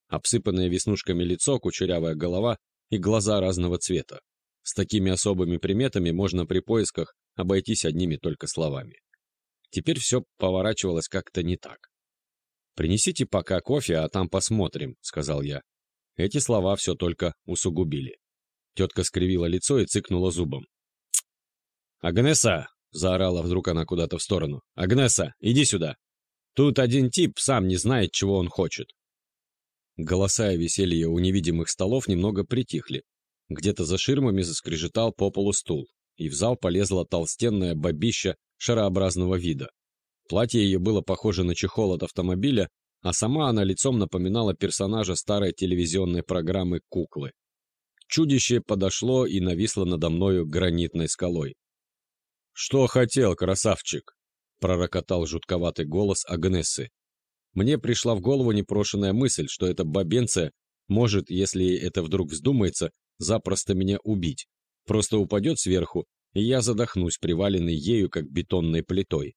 Обсыпанное веснушками лицо, кучерявая голова и глаза разного цвета. С такими особыми приметами можно при поисках обойтись одними только словами. Теперь все поворачивалось как-то не так. «Принесите пока кофе, а там посмотрим», — сказал я. Эти слова все только усугубили. Тетка скривила лицо и цыкнула зубом. «Агнеса!» — заорала вдруг она куда-то в сторону. «Агнеса, иди сюда! Тут один тип сам не знает, чего он хочет». Голоса и веселье у невидимых столов немного притихли. Где-то за ширмами заскрежетал по полу стул, и в зал полезла толстенная бабища шарообразного вида. Платье ее было похоже на чехол от автомобиля, а сама она лицом напоминала персонажа старой телевизионной программы «Куклы». Чудище подошло и нависло надо мною гранитной скалой. «Что хотел, красавчик?» — пророкотал жутковатый голос Агнессы. Мне пришла в голову непрошенная мысль, что эта бабенция может, если это вдруг вздумается, запросто меня убить. Просто упадет сверху, и я задохнусь, приваленный ею, как бетонной плитой.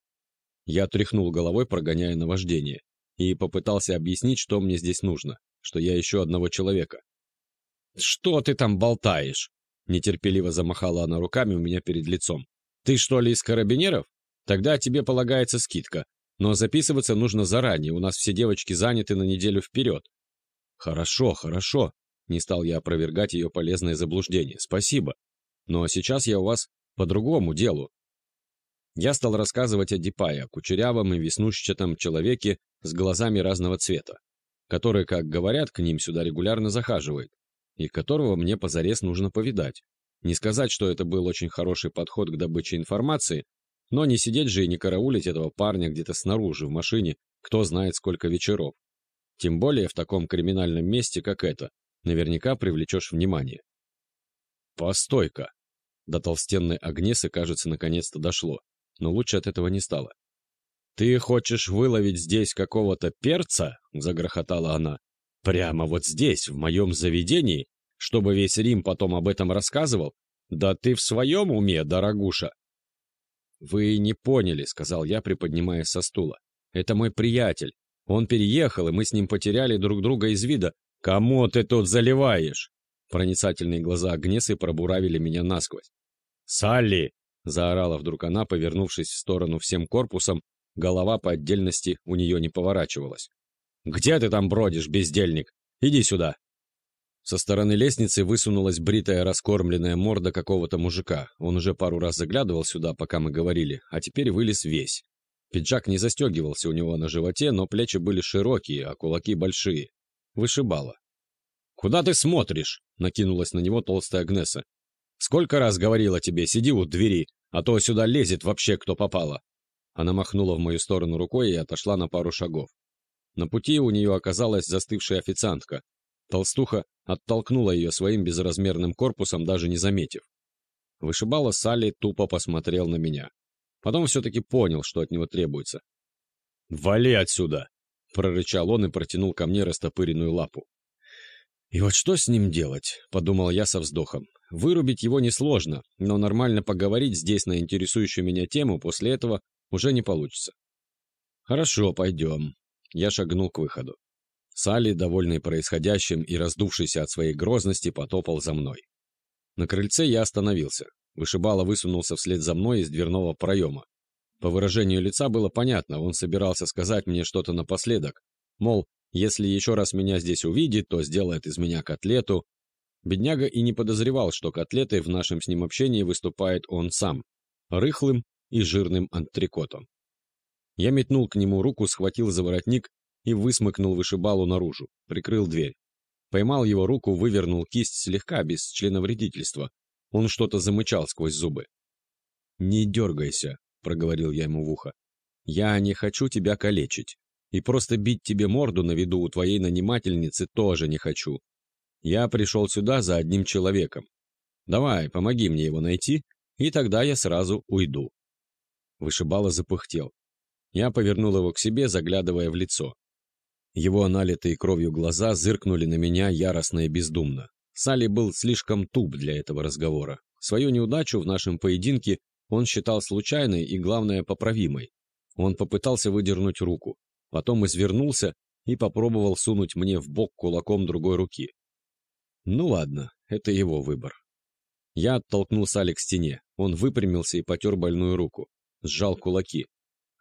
Я тряхнул головой, прогоняя наваждение, и попытался объяснить, что мне здесь нужно, что я ищу одного человека. «Что ты там болтаешь?» Нетерпеливо замахала она руками у меня перед лицом. «Ты что ли из карабинеров? Тогда тебе полагается скидка. Но записываться нужно заранее, у нас все девочки заняты на неделю вперед». «Хорошо, хорошо», — не стал я опровергать ее полезное заблуждение. «Спасибо. Но сейчас я у вас по другому делу. Я стал рассказывать о Дипае, кучерявом и веснушчатом человеке с глазами разного цвета, который, как говорят, к ним сюда регулярно захаживает, и которого мне позарез нужно повидать. Не сказать, что это был очень хороший подход к добыче информации, но не сидеть же и не караулить этого парня где-то снаружи, в машине, кто знает сколько вечеров. Тем более в таком криминальном месте, как это, наверняка привлечешь внимание. Постой-ка. До толстенной Агнесы, кажется, наконец-то дошло но лучше от этого не стало. «Ты хочешь выловить здесь какого-то перца?» — загрохотала она. «Прямо вот здесь, в моем заведении? Чтобы весь Рим потом об этом рассказывал? Да ты в своем уме, дорогуша!» «Вы не поняли», — сказал я, приподнимаясь со стула. «Это мой приятель. Он переехал, и мы с ним потеряли друг друга из вида. Кому ты тут заливаешь?» Проницательные глаза Агнесы пробуравили меня насквозь. «Салли, Заорала вдруг она, повернувшись в сторону всем корпусом, голова по отдельности у нее не поворачивалась. «Где ты там бродишь, бездельник? Иди сюда!» Со стороны лестницы высунулась бритая раскормленная морда какого-то мужика. Он уже пару раз заглядывал сюда, пока мы говорили, а теперь вылез весь. Пиджак не застегивался у него на животе, но плечи были широкие, а кулаки большие. Вышибало. «Куда ты смотришь?» — накинулась на него толстая Агнеса. «Сколько раз говорила тебе, сиди у двери, а то сюда лезет вообще кто попало». Она махнула в мою сторону рукой и отошла на пару шагов. На пути у нее оказалась застывшая официантка. Толстуха оттолкнула ее своим безразмерным корпусом, даже не заметив. Вышибала Салли тупо посмотрел на меня. Потом все-таки понял, что от него требуется. «Вали отсюда!» — прорычал он и протянул ко мне растопыренную лапу. «И вот что с ним делать?» — подумал я со вздохом. «Вырубить его несложно, но нормально поговорить здесь на интересующую меня тему после этого уже не получится». «Хорошо, пойдем». Я шагнул к выходу. Салли, довольный происходящим и раздувшийся от своей грозности, потопал за мной. На крыльце я остановился. Вышибала высунулся вслед за мной из дверного проема. По выражению лица было понятно, он собирался сказать мне что-то напоследок, мол, если еще раз меня здесь увидит, то сделает из меня котлету. Бедняга и не подозревал, что котлетой в нашем с ним общении выступает он сам, рыхлым и жирным антрикотом. Я метнул к нему руку, схватил за воротник и высмыкнул вышибалу наружу, прикрыл дверь. Поймал его руку, вывернул кисть слегка, без членовредительства. Он что-то замычал сквозь зубы. «Не дергайся», — проговорил я ему в ухо. «Я не хочу тебя калечить. И просто бить тебе морду на виду у твоей нанимательницы тоже не хочу. Я пришел сюда за одним человеком. Давай, помоги мне его найти, и тогда я сразу уйду». Вышибало запыхтел. Я повернул его к себе, заглядывая в лицо. Его налитые кровью глаза зыркнули на меня яростно и бездумно. Салли был слишком туп для этого разговора. Свою неудачу в нашем поединке он считал случайной и, главное, поправимой. Он попытался выдернуть руку, потом извернулся и попробовал сунуть мне в бок кулаком другой руки. Ну ладно, это его выбор. Я оттолкнул Салли к стене. Он выпрямился и потер больную руку. Сжал кулаки.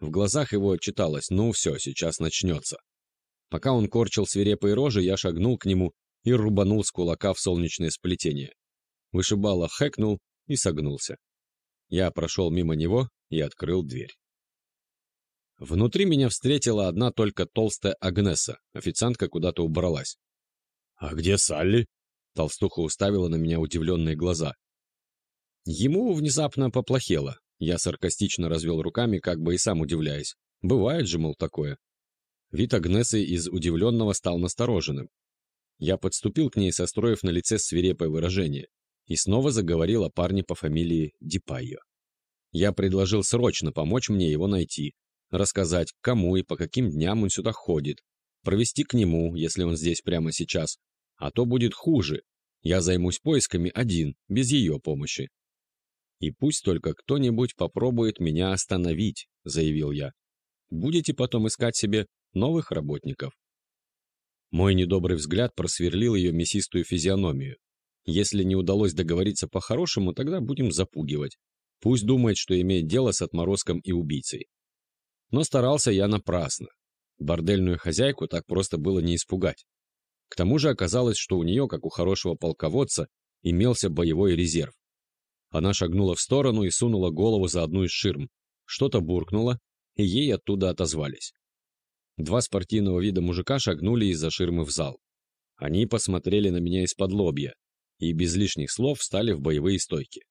В глазах его читалось «Ну все, сейчас начнется». Пока он корчил свирепые рожи, я шагнул к нему и рубанул с кулака в солнечное сплетение. Вышибало хэкнул и согнулся. Я прошел мимо него и открыл дверь. Внутри меня встретила одна только толстая Агнеса. Официантка куда-то убралась. «А где Салли?» Толстуха уставила на меня удивленные глаза. Ему внезапно поплохело. Я саркастично развел руками, как бы и сам удивляясь. Бывает же, мол, такое. Вид Агнесы из удивленного стал настороженным. Я подступил к ней, состроив на лице свирепое выражение, и снова заговорил о парне по фамилии Дипайо. Я предложил срочно помочь мне его найти, рассказать, кому и по каким дням он сюда ходит, провести к нему, если он здесь прямо сейчас, а то будет хуже. Я займусь поисками один, без ее помощи. И пусть только кто-нибудь попробует меня остановить, заявил я. Будете потом искать себе новых работников. Мой недобрый взгляд просверлил ее мясистую физиономию. Если не удалось договориться по-хорошему, тогда будем запугивать. Пусть думает, что имеет дело с отморозком и убийцей. Но старался я напрасно. Бордельную хозяйку так просто было не испугать. К тому же оказалось, что у нее, как у хорошего полководца, имелся боевой резерв. Она шагнула в сторону и сунула голову за одну из ширм. Что-то буркнуло, и ей оттуда отозвались. Два спортивного вида мужика шагнули из-за ширмы в зал. Они посмотрели на меня из-под лобья и без лишних слов встали в боевые стойки.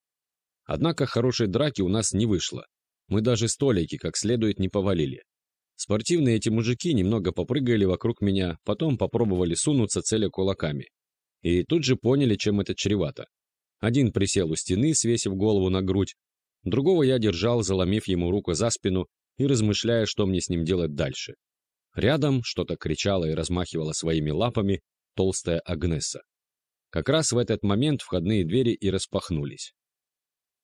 Однако хорошей драки у нас не вышло. Мы даже столики как следует не повалили. Спортивные эти мужики немного попрыгали вокруг меня, потом попробовали сунуться целя кулаками. И тут же поняли, чем это чревато. Один присел у стены, свесив голову на грудь, другого я держал, заломив ему руку за спину и размышляя, что мне с ним делать дальше. Рядом что-то кричала и размахивала своими лапами толстая Агнеса. Как раз в этот момент входные двери и распахнулись.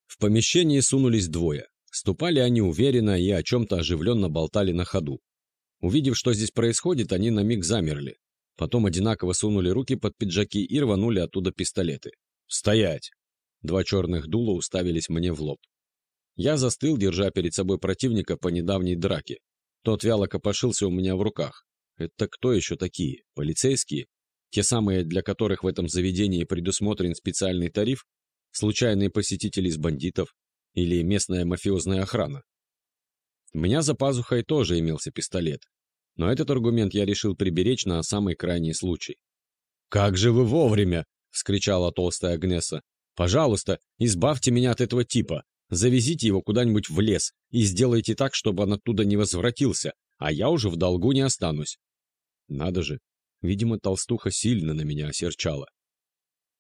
В помещении сунулись двое. Ступали они уверенно и о чем-то оживленно болтали на ходу. Увидев, что здесь происходит, они на миг замерли. Потом одинаково сунули руки под пиджаки и рванули оттуда пистолеты. «Стоять!» Два черных дула уставились мне в лоб. Я застыл, держа перед собой противника по недавней драке. Тот вяло копошился у меня в руках. Это кто еще такие? Полицейские? Те самые, для которых в этом заведении предусмотрен специальный тариф? Случайные посетители из бандитов? Или местная мафиозная охрана. У меня за пазухой тоже имелся пистолет, но этот аргумент я решил приберечь на самый крайний случай. «Как же вы вовремя!» — вскричала толстая Агнеса. «Пожалуйста, избавьте меня от этого типа. Завезите его куда-нибудь в лес и сделайте так, чтобы он оттуда не возвратился, а я уже в долгу не останусь». Надо же, видимо, толстуха сильно на меня осерчала.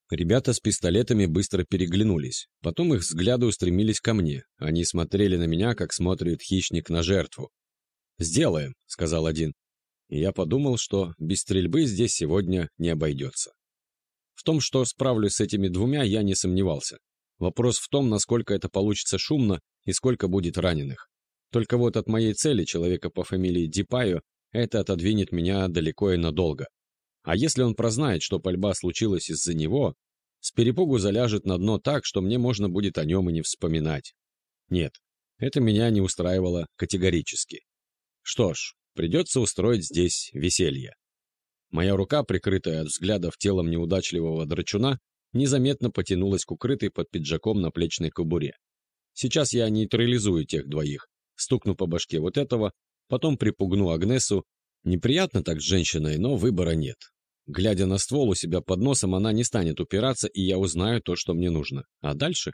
Ребята с пистолетами быстро переглянулись. Потом их взгляды устремились ко мне. Они смотрели на меня, как смотрит хищник на жертву. «Сделаем», — сказал один. И я подумал, что без стрельбы здесь сегодня не обойдется. В том, что справлюсь с этими двумя, я не сомневался. Вопрос в том, насколько это получится шумно и сколько будет раненых. Только вот от моей цели, человека по фамилии Дипайо, это отодвинет меня далеко и надолго. А если он прознает, что пальба случилась из-за него, с перепугу заляжет на дно так, что мне можно будет о нем и не вспоминать. Нет, это меня не устраивало категорически. Что ж, придется устроить здесь веселье. Моя рука, прикрытая от взглядов телом неудачливого драчуна, незаметно потянулась к укрытой под пиджаком на плечной кобуре. Сейчас я нейтрализую тех двоих, стукну по башке вот этого, потом припугну Агнесу. Неприятно так с женщиной, но выбора нет. Глядя на ствол у себя под носом, она не станет упираться, и я узнаю то, что мне нужно. А дальше?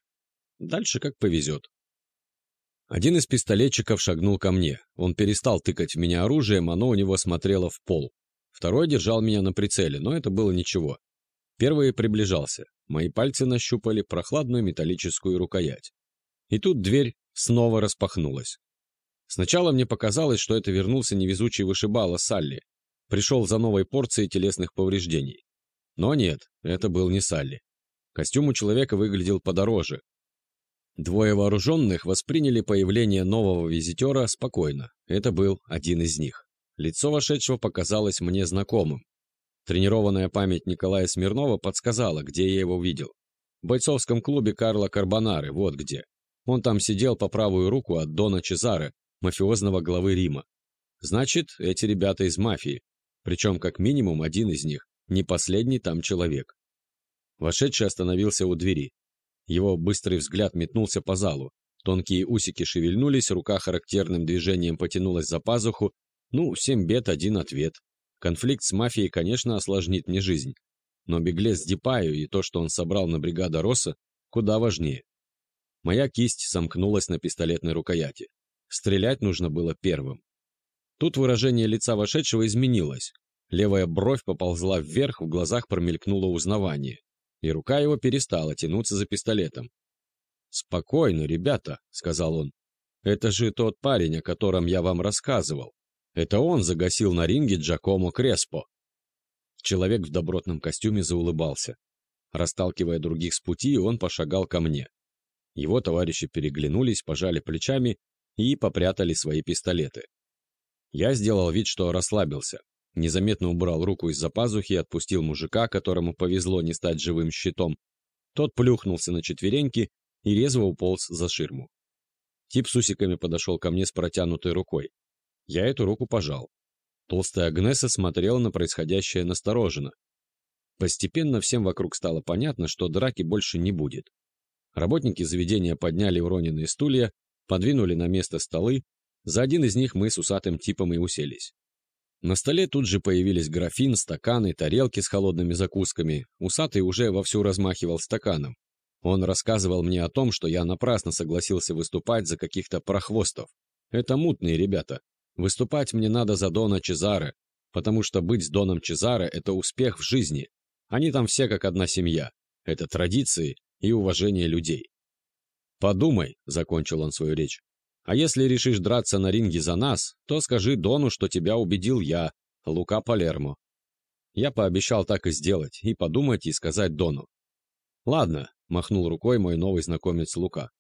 Дальше как повезет. Один из пистолетчиков шагнул ко мне. Он перестал тыкать в меня оружием, оно у него смотрело в пол. Второй держал меня на прицеле, но это было ничего. Первый приближался. Мои пальцы нащупали прохладную металлическую рукоять. И тут дверь снова распахнулась. Сначала мне показалось, что это вернулся невезучий вышибала Салли, пришел за новой порцией телесных повреждений. Но нет, это был не Салли. Костюм у человека выглядел подороже. Двое вооруженных восприняли появление нового визитера спокойно. Это был один из них. Лицо вошедшего показалось мне знакомым. Тренированная память Николая Смирнова подсказала, где я его видел. В бойцовском клубе Карла Карбонары, вот где. Он там сидел по правую руку от Дона Чезаре, мафиозного главы Рима. Значит, эти ребята из мафии, причем как минимум один из них, не последний там человек. Вошедший остановился у двери. Его быстрый взгляд метнулся по залу. Тонкие усики шевельнулись, рука характерным движением потянулась за пазуху. Ну, семь бед, один ответ. Конфликт с мафией, конечно, осложнит мне жизнь. Но беглец Дипаю и то, что он собрал на бригада Росса, куда важнее. Моя кисть сомкнулась на пистолетной рукояти. Стрелять нужно было первым. Тут выражение лица вошедшего изменилось. Левая бровь поползла вверх, в глазах промелькнуло узнавание. И рука его перестала тянуться за пистолетом. «Спокойно, ребята», — сказал он. «Это же тот парень, о котором я вам рассказывал. Это он загасил на ринге Джакомо Креспо». Человек в добротном костюме заулыбался. Расталкивая других с пути, он пошагал ко мне. Его товарищи переглянулись, пожали плечами и попрятали свои пистолеты. Я сделал вид, что расслабился. Незаметно убрал руку из-за пазухи и отпустил мужика, которому повезло не стать живым щитом. Тот плюхнулся на четвереньки и резво уполз за ширму. Тип с усиками подошел ко мне с протянутой рукой. Я эту руку пожал. Толстая Агнеса смотрела на происходящее настороженно. Постепенно всем вокруг стало понятно, что драки больше не будет. Работники заведения подняли уроненные стулья, подвинули на место столы, за один из них мы с усатым типом и уселись. На столе тут же появились графин, стаканы, тарелки с холодными закусками. Усатый уже вовсю размахивал стаканом. Он рассказывал мне о том, что я напрасно согласился выступать за каких-то прохвостов. Это мутные ребята. Выступать мне надо за Дона Чезаре, потому что быть с Доном Чезаре – это успех в жизни. Они там все как одна семья. Это традиции и уважение людей. «Подумай», – закончил он свою речь, «а если решишь драться на ринге за нас, то скажи Дону, что тебя убедил я, Лука Палермо». Я пообещал так и сделать, и подумать, и сказать Дону. «Ладно», — махнул рукой мой новый знакомец Лука.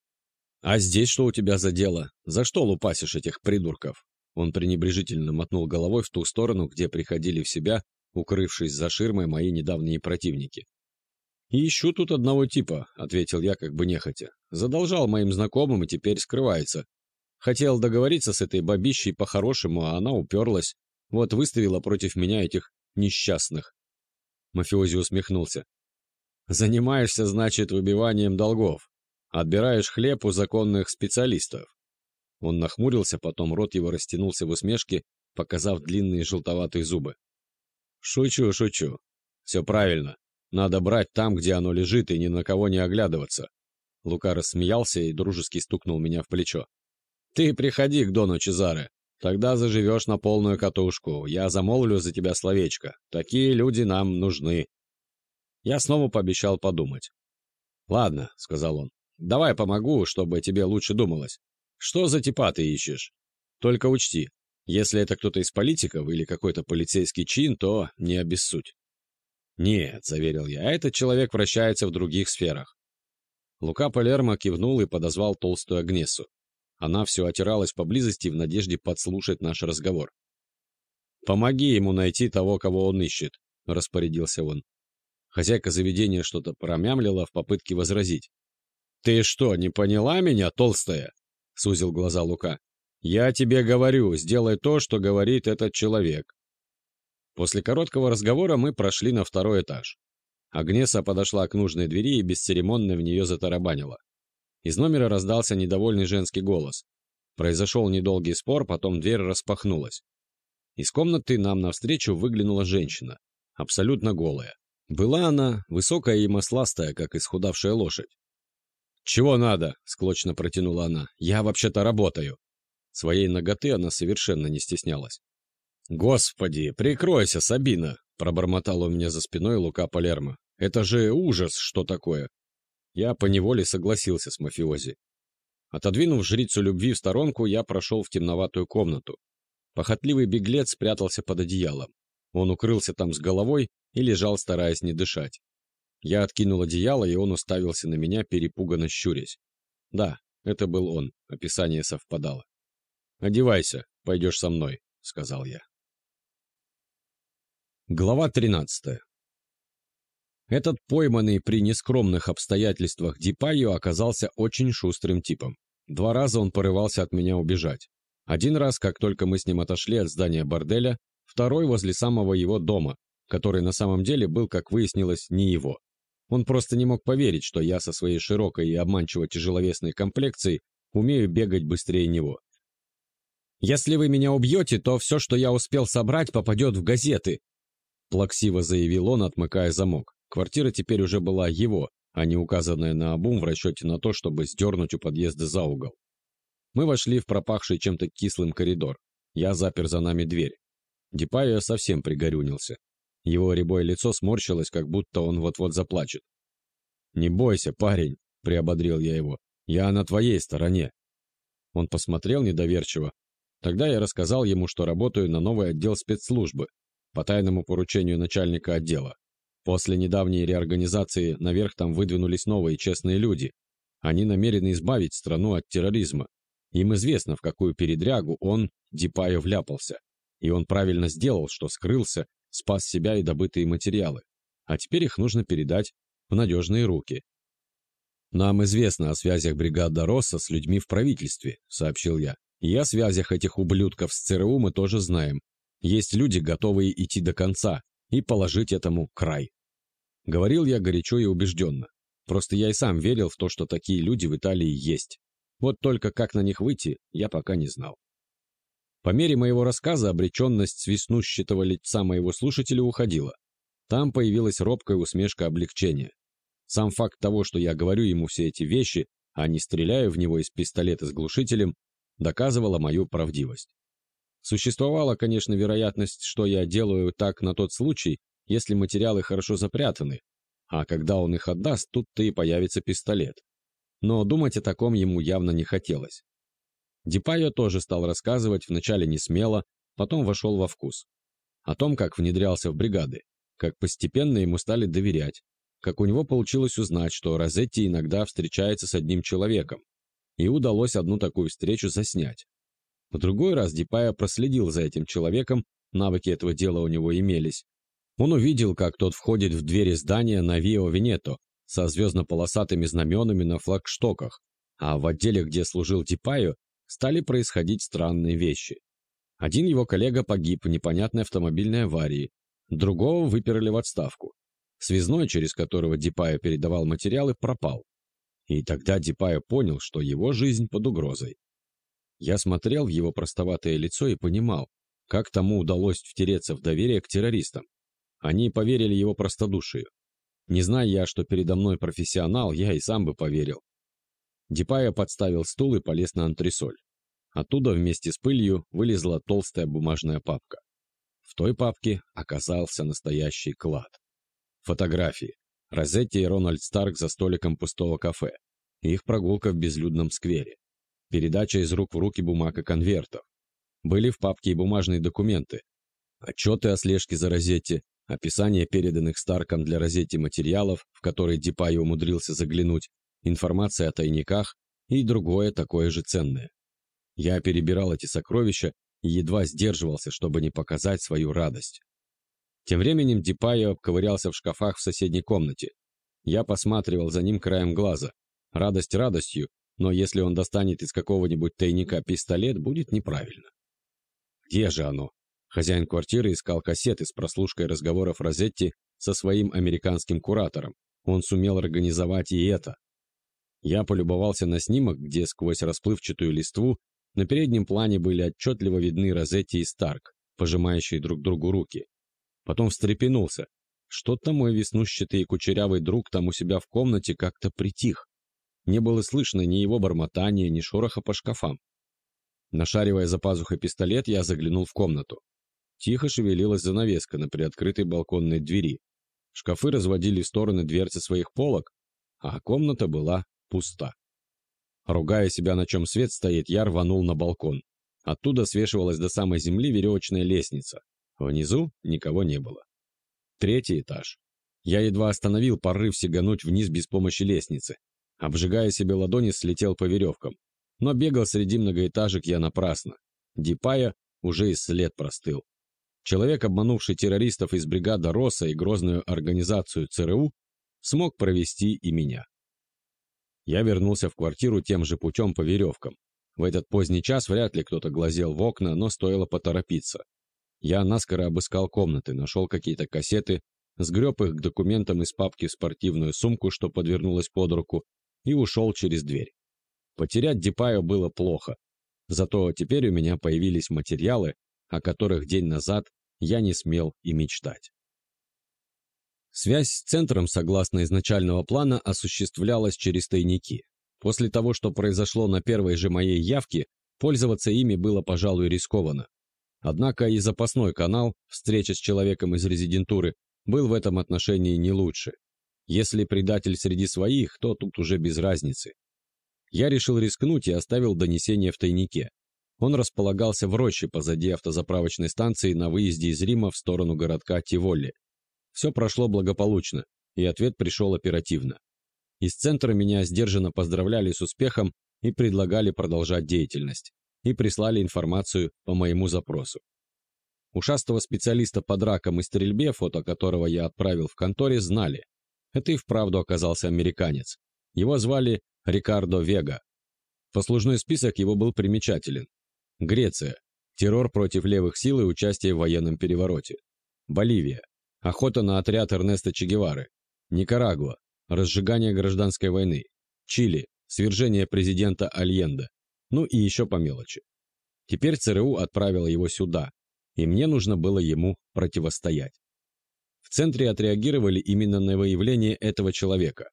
«А здесь что у тебя за дело? За что лупасишь этих придурков?» Он пренебрежительно мотнул головой в ту сторону, где приходили в себя, укрывшись за ширмой мои недавние противники. «Ищу тут одного типа», — ответил я как бы нехотя. «Задолжал моим знакомым и теперь скрывается. Хотел договориться с этой бабищей по-хорошему, а она уперлась. Вот выставила против меня этих несчастных». Мафиози усмехнулся. Занимаешься, значит, выбиванием долгов. Отбираешь хлеб у законных специалистов. Он нахмурился, потом рот его растянулся в усмешке, показав длинные желтоватые зубы. Шучу, шучу. Все правильно. Надо брать там, где оно лежит, и ни на кого не оглядываться. Лука рассмеялся и дружески стукнул меня в плечо. Ты приходи к Дону Чезаре. Тогда заживешь на полную катушку. Я замолвлю за тебя словечко. Такие люди нам нужны. Я снова пообещал подумать. «Ладно», — сказал он, — «давай помогу, чтобы тебе лучше думалось. Что за типа ты ищешь? Только учти, если это кто-то из политиков или какой-то полицейский чин, то не обессудь». «Нет», — заверил я, — «этот человек вращается в других сферах». Лука Палермо кивнул и подозвал толстую Агнесу. Она все отиралась поблизости в надежде подслушать наш разговор. «Помоги ему найти того, кого он ищет», — распорядился он. Хозяйка заведения что-то промямлила в попытке возразить. «Ты что, не поняла меня, толстая?» — сузил глаза Лука. «Я тебе говорю, сделай то, что говорит этот человек». После короткого разговора мы прошли на второй этаж. Агнеса подошла к нужной двери и бесцеремонно в нее затарабанила. Из номера раздался недовольный женский голос. Произошел недолгий спор, потом дверь распахнулась. Из комнаты нам навстречу выглянула женщина, абсолютно голая. Была она высокая и масластая, как исхудавшая лошадь. «Чего надо?» — склочно протянула она. «Я вообще-то работаю». Своей ноготы она совершенно не стеснялась. «Господи, прикройся, Сабина!» — пробормотал у меня за спиной Лука Палермо. «Это же ужас, что такое!» Я поневоле согласился с мафиози. Отодвинув жрицу любви в сторонку, я прошел в темноватую комнату. Похотливый беглец спрятался под одеялом. Он укрылся там с головой и лежал, стараясь не дышать. Я откинул одеяло, и он уставился на меня, перепуганно щурясь. Да, это был он, описание совпадало. «Одевайся, пойдешь со мной», — сказал я. Глава 13. Этот пойманный при нескромных обстоятельствах Дипайо оказался очень шустрым типом. Два раза он порывался от меня убежать. Один раз, как только мы с ним отошли от здания борделя, второй возле самого его дома, который на самом деле был, как выяснилось, не его. Он просто не мог поверить, что я со своей широкой и обманчиво тяжеловесной комплекцией умею бегать быстрее него. «Если вы меня убьете, то все, что я успел собрать, попадет в газеты», плаксиво заявил он, отмыкая замок. Квартира теперь уже была его, а не указанная на обум в расчете на то, чтобы сдернуть у подъезда за угол. Мы вошли в пропахший чем-то кислым коридор. Я запер за нами дверь. Дипайо совсем пригорюнился. Его рябое лицо сморщилось, как будто он вот-вот заплачет. «Не бойся, парень», — приободрил я его. «Я на твоей стороне». Он посмотрел недоверчиво. Тогда я рассказал ему, что работаю на новый отдел спецслужбы, по тайному поручению начальника отдела. После недавней реорганизации наверх там выдвинулись новые честные люди. Они намерены избавить страну от терроризма. Им известно, в какую передрягу он, Дипаев, вляпался. И он правильно сделал, что скрылся, спас себя и добытые материалы. А теперь их нужно передать в надежные руки. «Нам известно о связях бригады Росса с людьми в правительстве», — сообщил я. «И о связях этих ублюдков с ЦРУ мы тоже знаем. Есть люди, готовые идти до конца и положить этому край. Говорил я горячо и убежденно. Просто я и сам верил в то, что такие люди в Италии есть. Вот только как на них выйти, я пока не знал. По мере моего рассказа обреченность свистнущего лица моего слушателя уходила. Там появилась робкая усмешка облегчения. Сам факт того, что я говорю ему все эти вещи, а не стреляю в него из пистолета с глушителем, доказывала мою правдивость. Существовала, конечно, вероятность, что я делаю так на тот случай, если материалы хорошо запрятаны, а когда он их отдаст, тут-то и появится пистолет. Но думать о таком ему явно не хотелось. Дипайо тоже стал рассказывать, вначале не смело, потом вошел во вкус. О том, как внедрялся в бригады, как постепенно ему стали доверять, как у него получилось узнать, что Розетти иногда встречается с одним человеком, и удалось одну такую встречу заснять. В другой раз Дипая проследил за этим человеком, навыки этого дела у него имелись. Он увидел, как тот входит в двери здания на Вио Венето со звездно-полосатыми знаменами на флагштоках, а в отделе, где служил Дипаю, стали происходить странные вещи. Один его коллега погиб в непонятной автомобильной аварии, другого выперли в отставку. Связной, через которого Дипаю передавал материалы, пропал. И тогда Дипаю понял, что его жизнь под угрозой. Я смотрел в его простоватое лицо и понимал, как тому удалось втереться в доверие к террористам. Они поверили его простодушию. Не зная я, что передо мной профессионал, я и сам бы поверил. Дипая подставил стул и полез на антресоль. Оттуда вместе с пылью вылезла толстая бумажная папка. В той папке оказался настоящий клад. Фотографии. Розетти и Рональд Старк за столиком пустого кафе. Их прогулка в безлюдном сквере передача из рук в руки бумаг и конвертов. Были в папке и бумажные документы, отчеты о слежке за Розетти, описание переданных Старком для Розетти материалов, в которые Дипай умудрился заглянуть, информация о тайниках и другое такое же ценное. Я перебирал эти сокровища и едва сдерживался, чтобы не показать свою радость. Тем временем Дипайо обковырялся в шкафах в соседней комнате. Я посматривал за ним краем глаза. Радость радостью, но если он достанет из какого-нибудь тайника пистолет, будет неправильно. Где же оно? Хозяин квартиры искал кассеты с прослушкой разговоров Розетти со своим американским куратором. Он сумел организовать и это. Я полюбовался на снимок, где сквозь расплывчатую листву на переднем плане были отчетливо видны Розетти и Старк, пожимающие друг другу руки. Потом встрепенулся. Что-то мой веснущатый и кучерявый друг там у себя в комнате как-то притих. Не было слышно ни его бормотания, ни шороха по шкафам. Нашаривая за пазухой пистолет, я заглянул в комнату. Тихо шевелилась занавеска на приоткрытой балконной двери. Шкафы разводили в стороны дверцы своих полок, а комната была пуста. Ругая себя, на чем свет стоит, я рванул на балкон. Оттуда свешивалась до самой земли веревочная лестница. Внизу никого не было. Третий этаж. Я едва остановил порыв сигануть вниз без помощи лестницы. Обжигая себе ладони, слетел по веревкам. Но бегал среди многоэтажек я напрасно. Дипая уже и след простыл. человек, обманувший террористов из бригады Росса и грозную организацию ЦРУ, смог провести и меня. Я вернулся в квартиру тем же путем по веревкам. В этот поздний час вряд ли кто-то глазел в окна, но стоило поторопиться. Я наскоро обыскал комнаты, нашел какие-то кассеты, сгреб их к документам из папки в спортивную сумку, что подвернулась под руку, и ушел через дверь. Потерять Дипаю было плохо. Зато теперь у меня появились материалы, о которых день назад я не смел и мечтать. Связь с центром, согласно изначального плана, осуществлялась через тайники. После того, что произошло на первой же моей явке, пользоваться ими было, пожалуй, рискованно. Однако и запасной канал, встреча с человеком из резидентуры, был в этом отношении не лучше. Если предатель среди своих, то тут уже без разницы. Я решил рискнуть и оставил донесение в тайнике. Он располагался в роще позади автозаправочной станции на выезде из Рима в сторону городка Тиволли. Все прошло благополучно, и ответ пришел оперативно. Из центра меня сдержанно поздравляли с успехом и предлагали продолжать деятельность, и прислали информацию по моему запросу. Ушастого специалиста по дракам и стрельбе, фото которого я отправил в конторе, знали. Это и вправду оказался американец. Его звали Рикардо Вега. Послужной список его был примечателен. Греция. Террор против левых сил и участие в военном перевороте. Боливия. Охота на отряд Эрнеста Че Гевары. Никарагуа. Разжигание гражданской войны. Чили. Свержение президента Альенда. Ну и еще по мелочи. Теперь ЦРУ отправила его сюда, и мне нужно было ему противостоять. Центре отреагировали именно на выявление этого человека.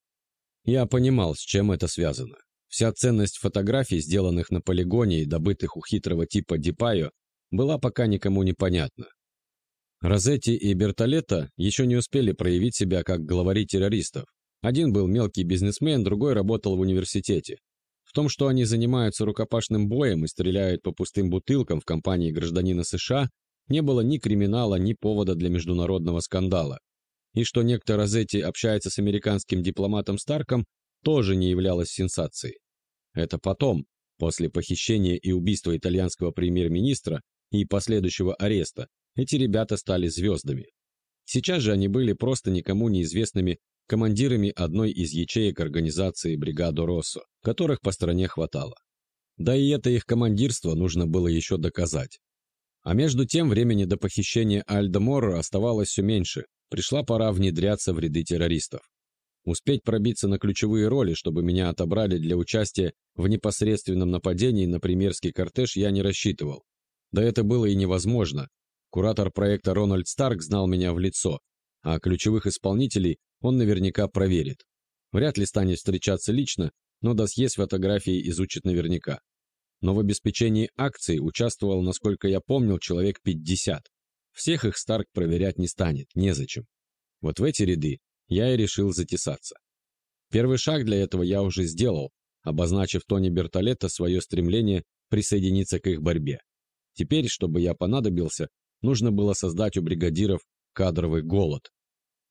Я понимал, с чем это связано. Вся ценность фотографий, сделанных на полигоне и добытых у хитрого типа Дипайо, была пока никому не понятна. Розетти и Бертолетто еще не успели проявить себя как главари террористов. Один был мелкий бизнесмен, другой работал в университете. В том, что они занимаются рукопашным боем и стреляют по пустым бутылкам в компании гражданина США, не было ни криминала, ни повода для международного скандала. И что некто Розетти общается с американским дипломатом Старком, тоже не являлось сенсацией. Это потом, после похищения и убийства итальянского премьер-министра и последующего ареста, эти ребята стали звездами. Сейчас же они были просто никому неизвестными командирами одной из ячеек организации «Бригадо Россо», которых по стране хватало. Да и это их командирство нужно было еще доказать. А между тем времени до похищения Альда Морро оставалось все меньше, пришла пора внедряться в ряды террористов. Успеть пробиться на ключевые роли, чтобы меня отобрали для участия в непосредственном нападении на премьерский кортеж я не рассчитывал. Да это было и невозможно. Куратор проекта Рональд Старк знал меня в лицо, а ключевых исполнителей он наверняка проверит. Вряд ли станет встречаться лично, но досье с фотографией изучит наверняка но в обеспечении акций участвовал, насколько я помнил, человек 50. Всех их Старк проверять не станет, незачем. Вот в эти ряды я и решил затесаться. Первый шаг для этого я уже сделал, обозначив Тони Бертолетто свое стремление присоединиться к их борьбе. Теперь, чтобы я понадобился, нужно было создать у бригадиров кадровый голод.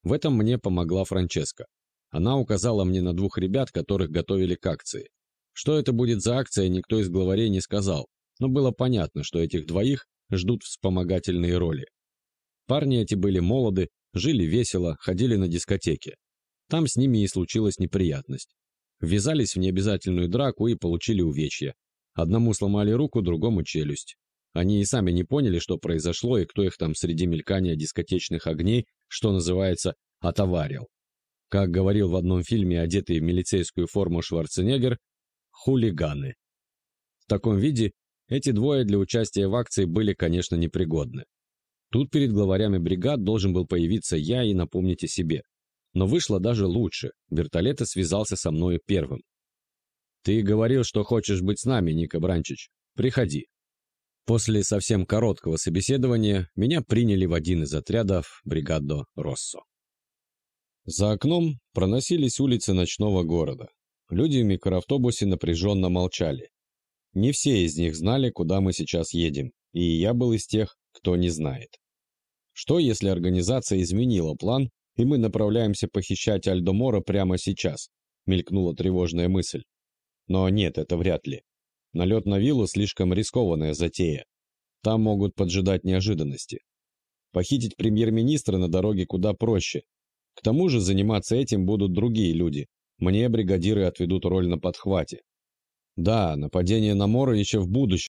В этом мне помогла Франческа. Она указала мне на двух ребят, которых готовили к акции. Что это будет за акция, никто из главарей не сказал, но было понятно, что этих двоих ждут вспомогательные роли. Парни эти были молоды, жили весело, ходили на дискотеки. Там с ними и случилась неприятность. Ввязались в необязательную драку и получили увечья. Одному сломали руку, другому челюсть. Они и сами не поняли, что произошло и кто их там среди мелькания дискотечных огней, что называется, отоварил. Как говорил в одном фильме одетый в милицейскую форму Шварценеггер, хулиганы. В таком виде эти двое для участия в акции были, конечно, непригодны. Тут перед главарями бригад должен был появиться я и напомнить о себе. Но вышло даже лучше. Вертолета связался со мною первым. «Ты говорил, что хочешь быть с нами, Ника Бранчич. Приходи». После совсем короткого собеседования меня приняли в один из отрядов бригадо Россо. За окном проносились улицы ночного города. Люди в микроавтобусе напряженно молчали. Не все из них знали, куда мы сейчас едем, и я был из тех, кто не знает. Что, если организация изменила план, и мы направляемся похищать Альдомора прямо сейчас? Мелькнула тревожная мысль. Но нет, это вряд ли. Налет на виллу слишком рискованная затея. Там могут поджидать неожиданности. Похитить премьер-министра на дороге куда проще. К тому же заниматься этим будут другие люди. Мне бригадиры отведут роль на подхвате. Да, нападение на Моровича в будущем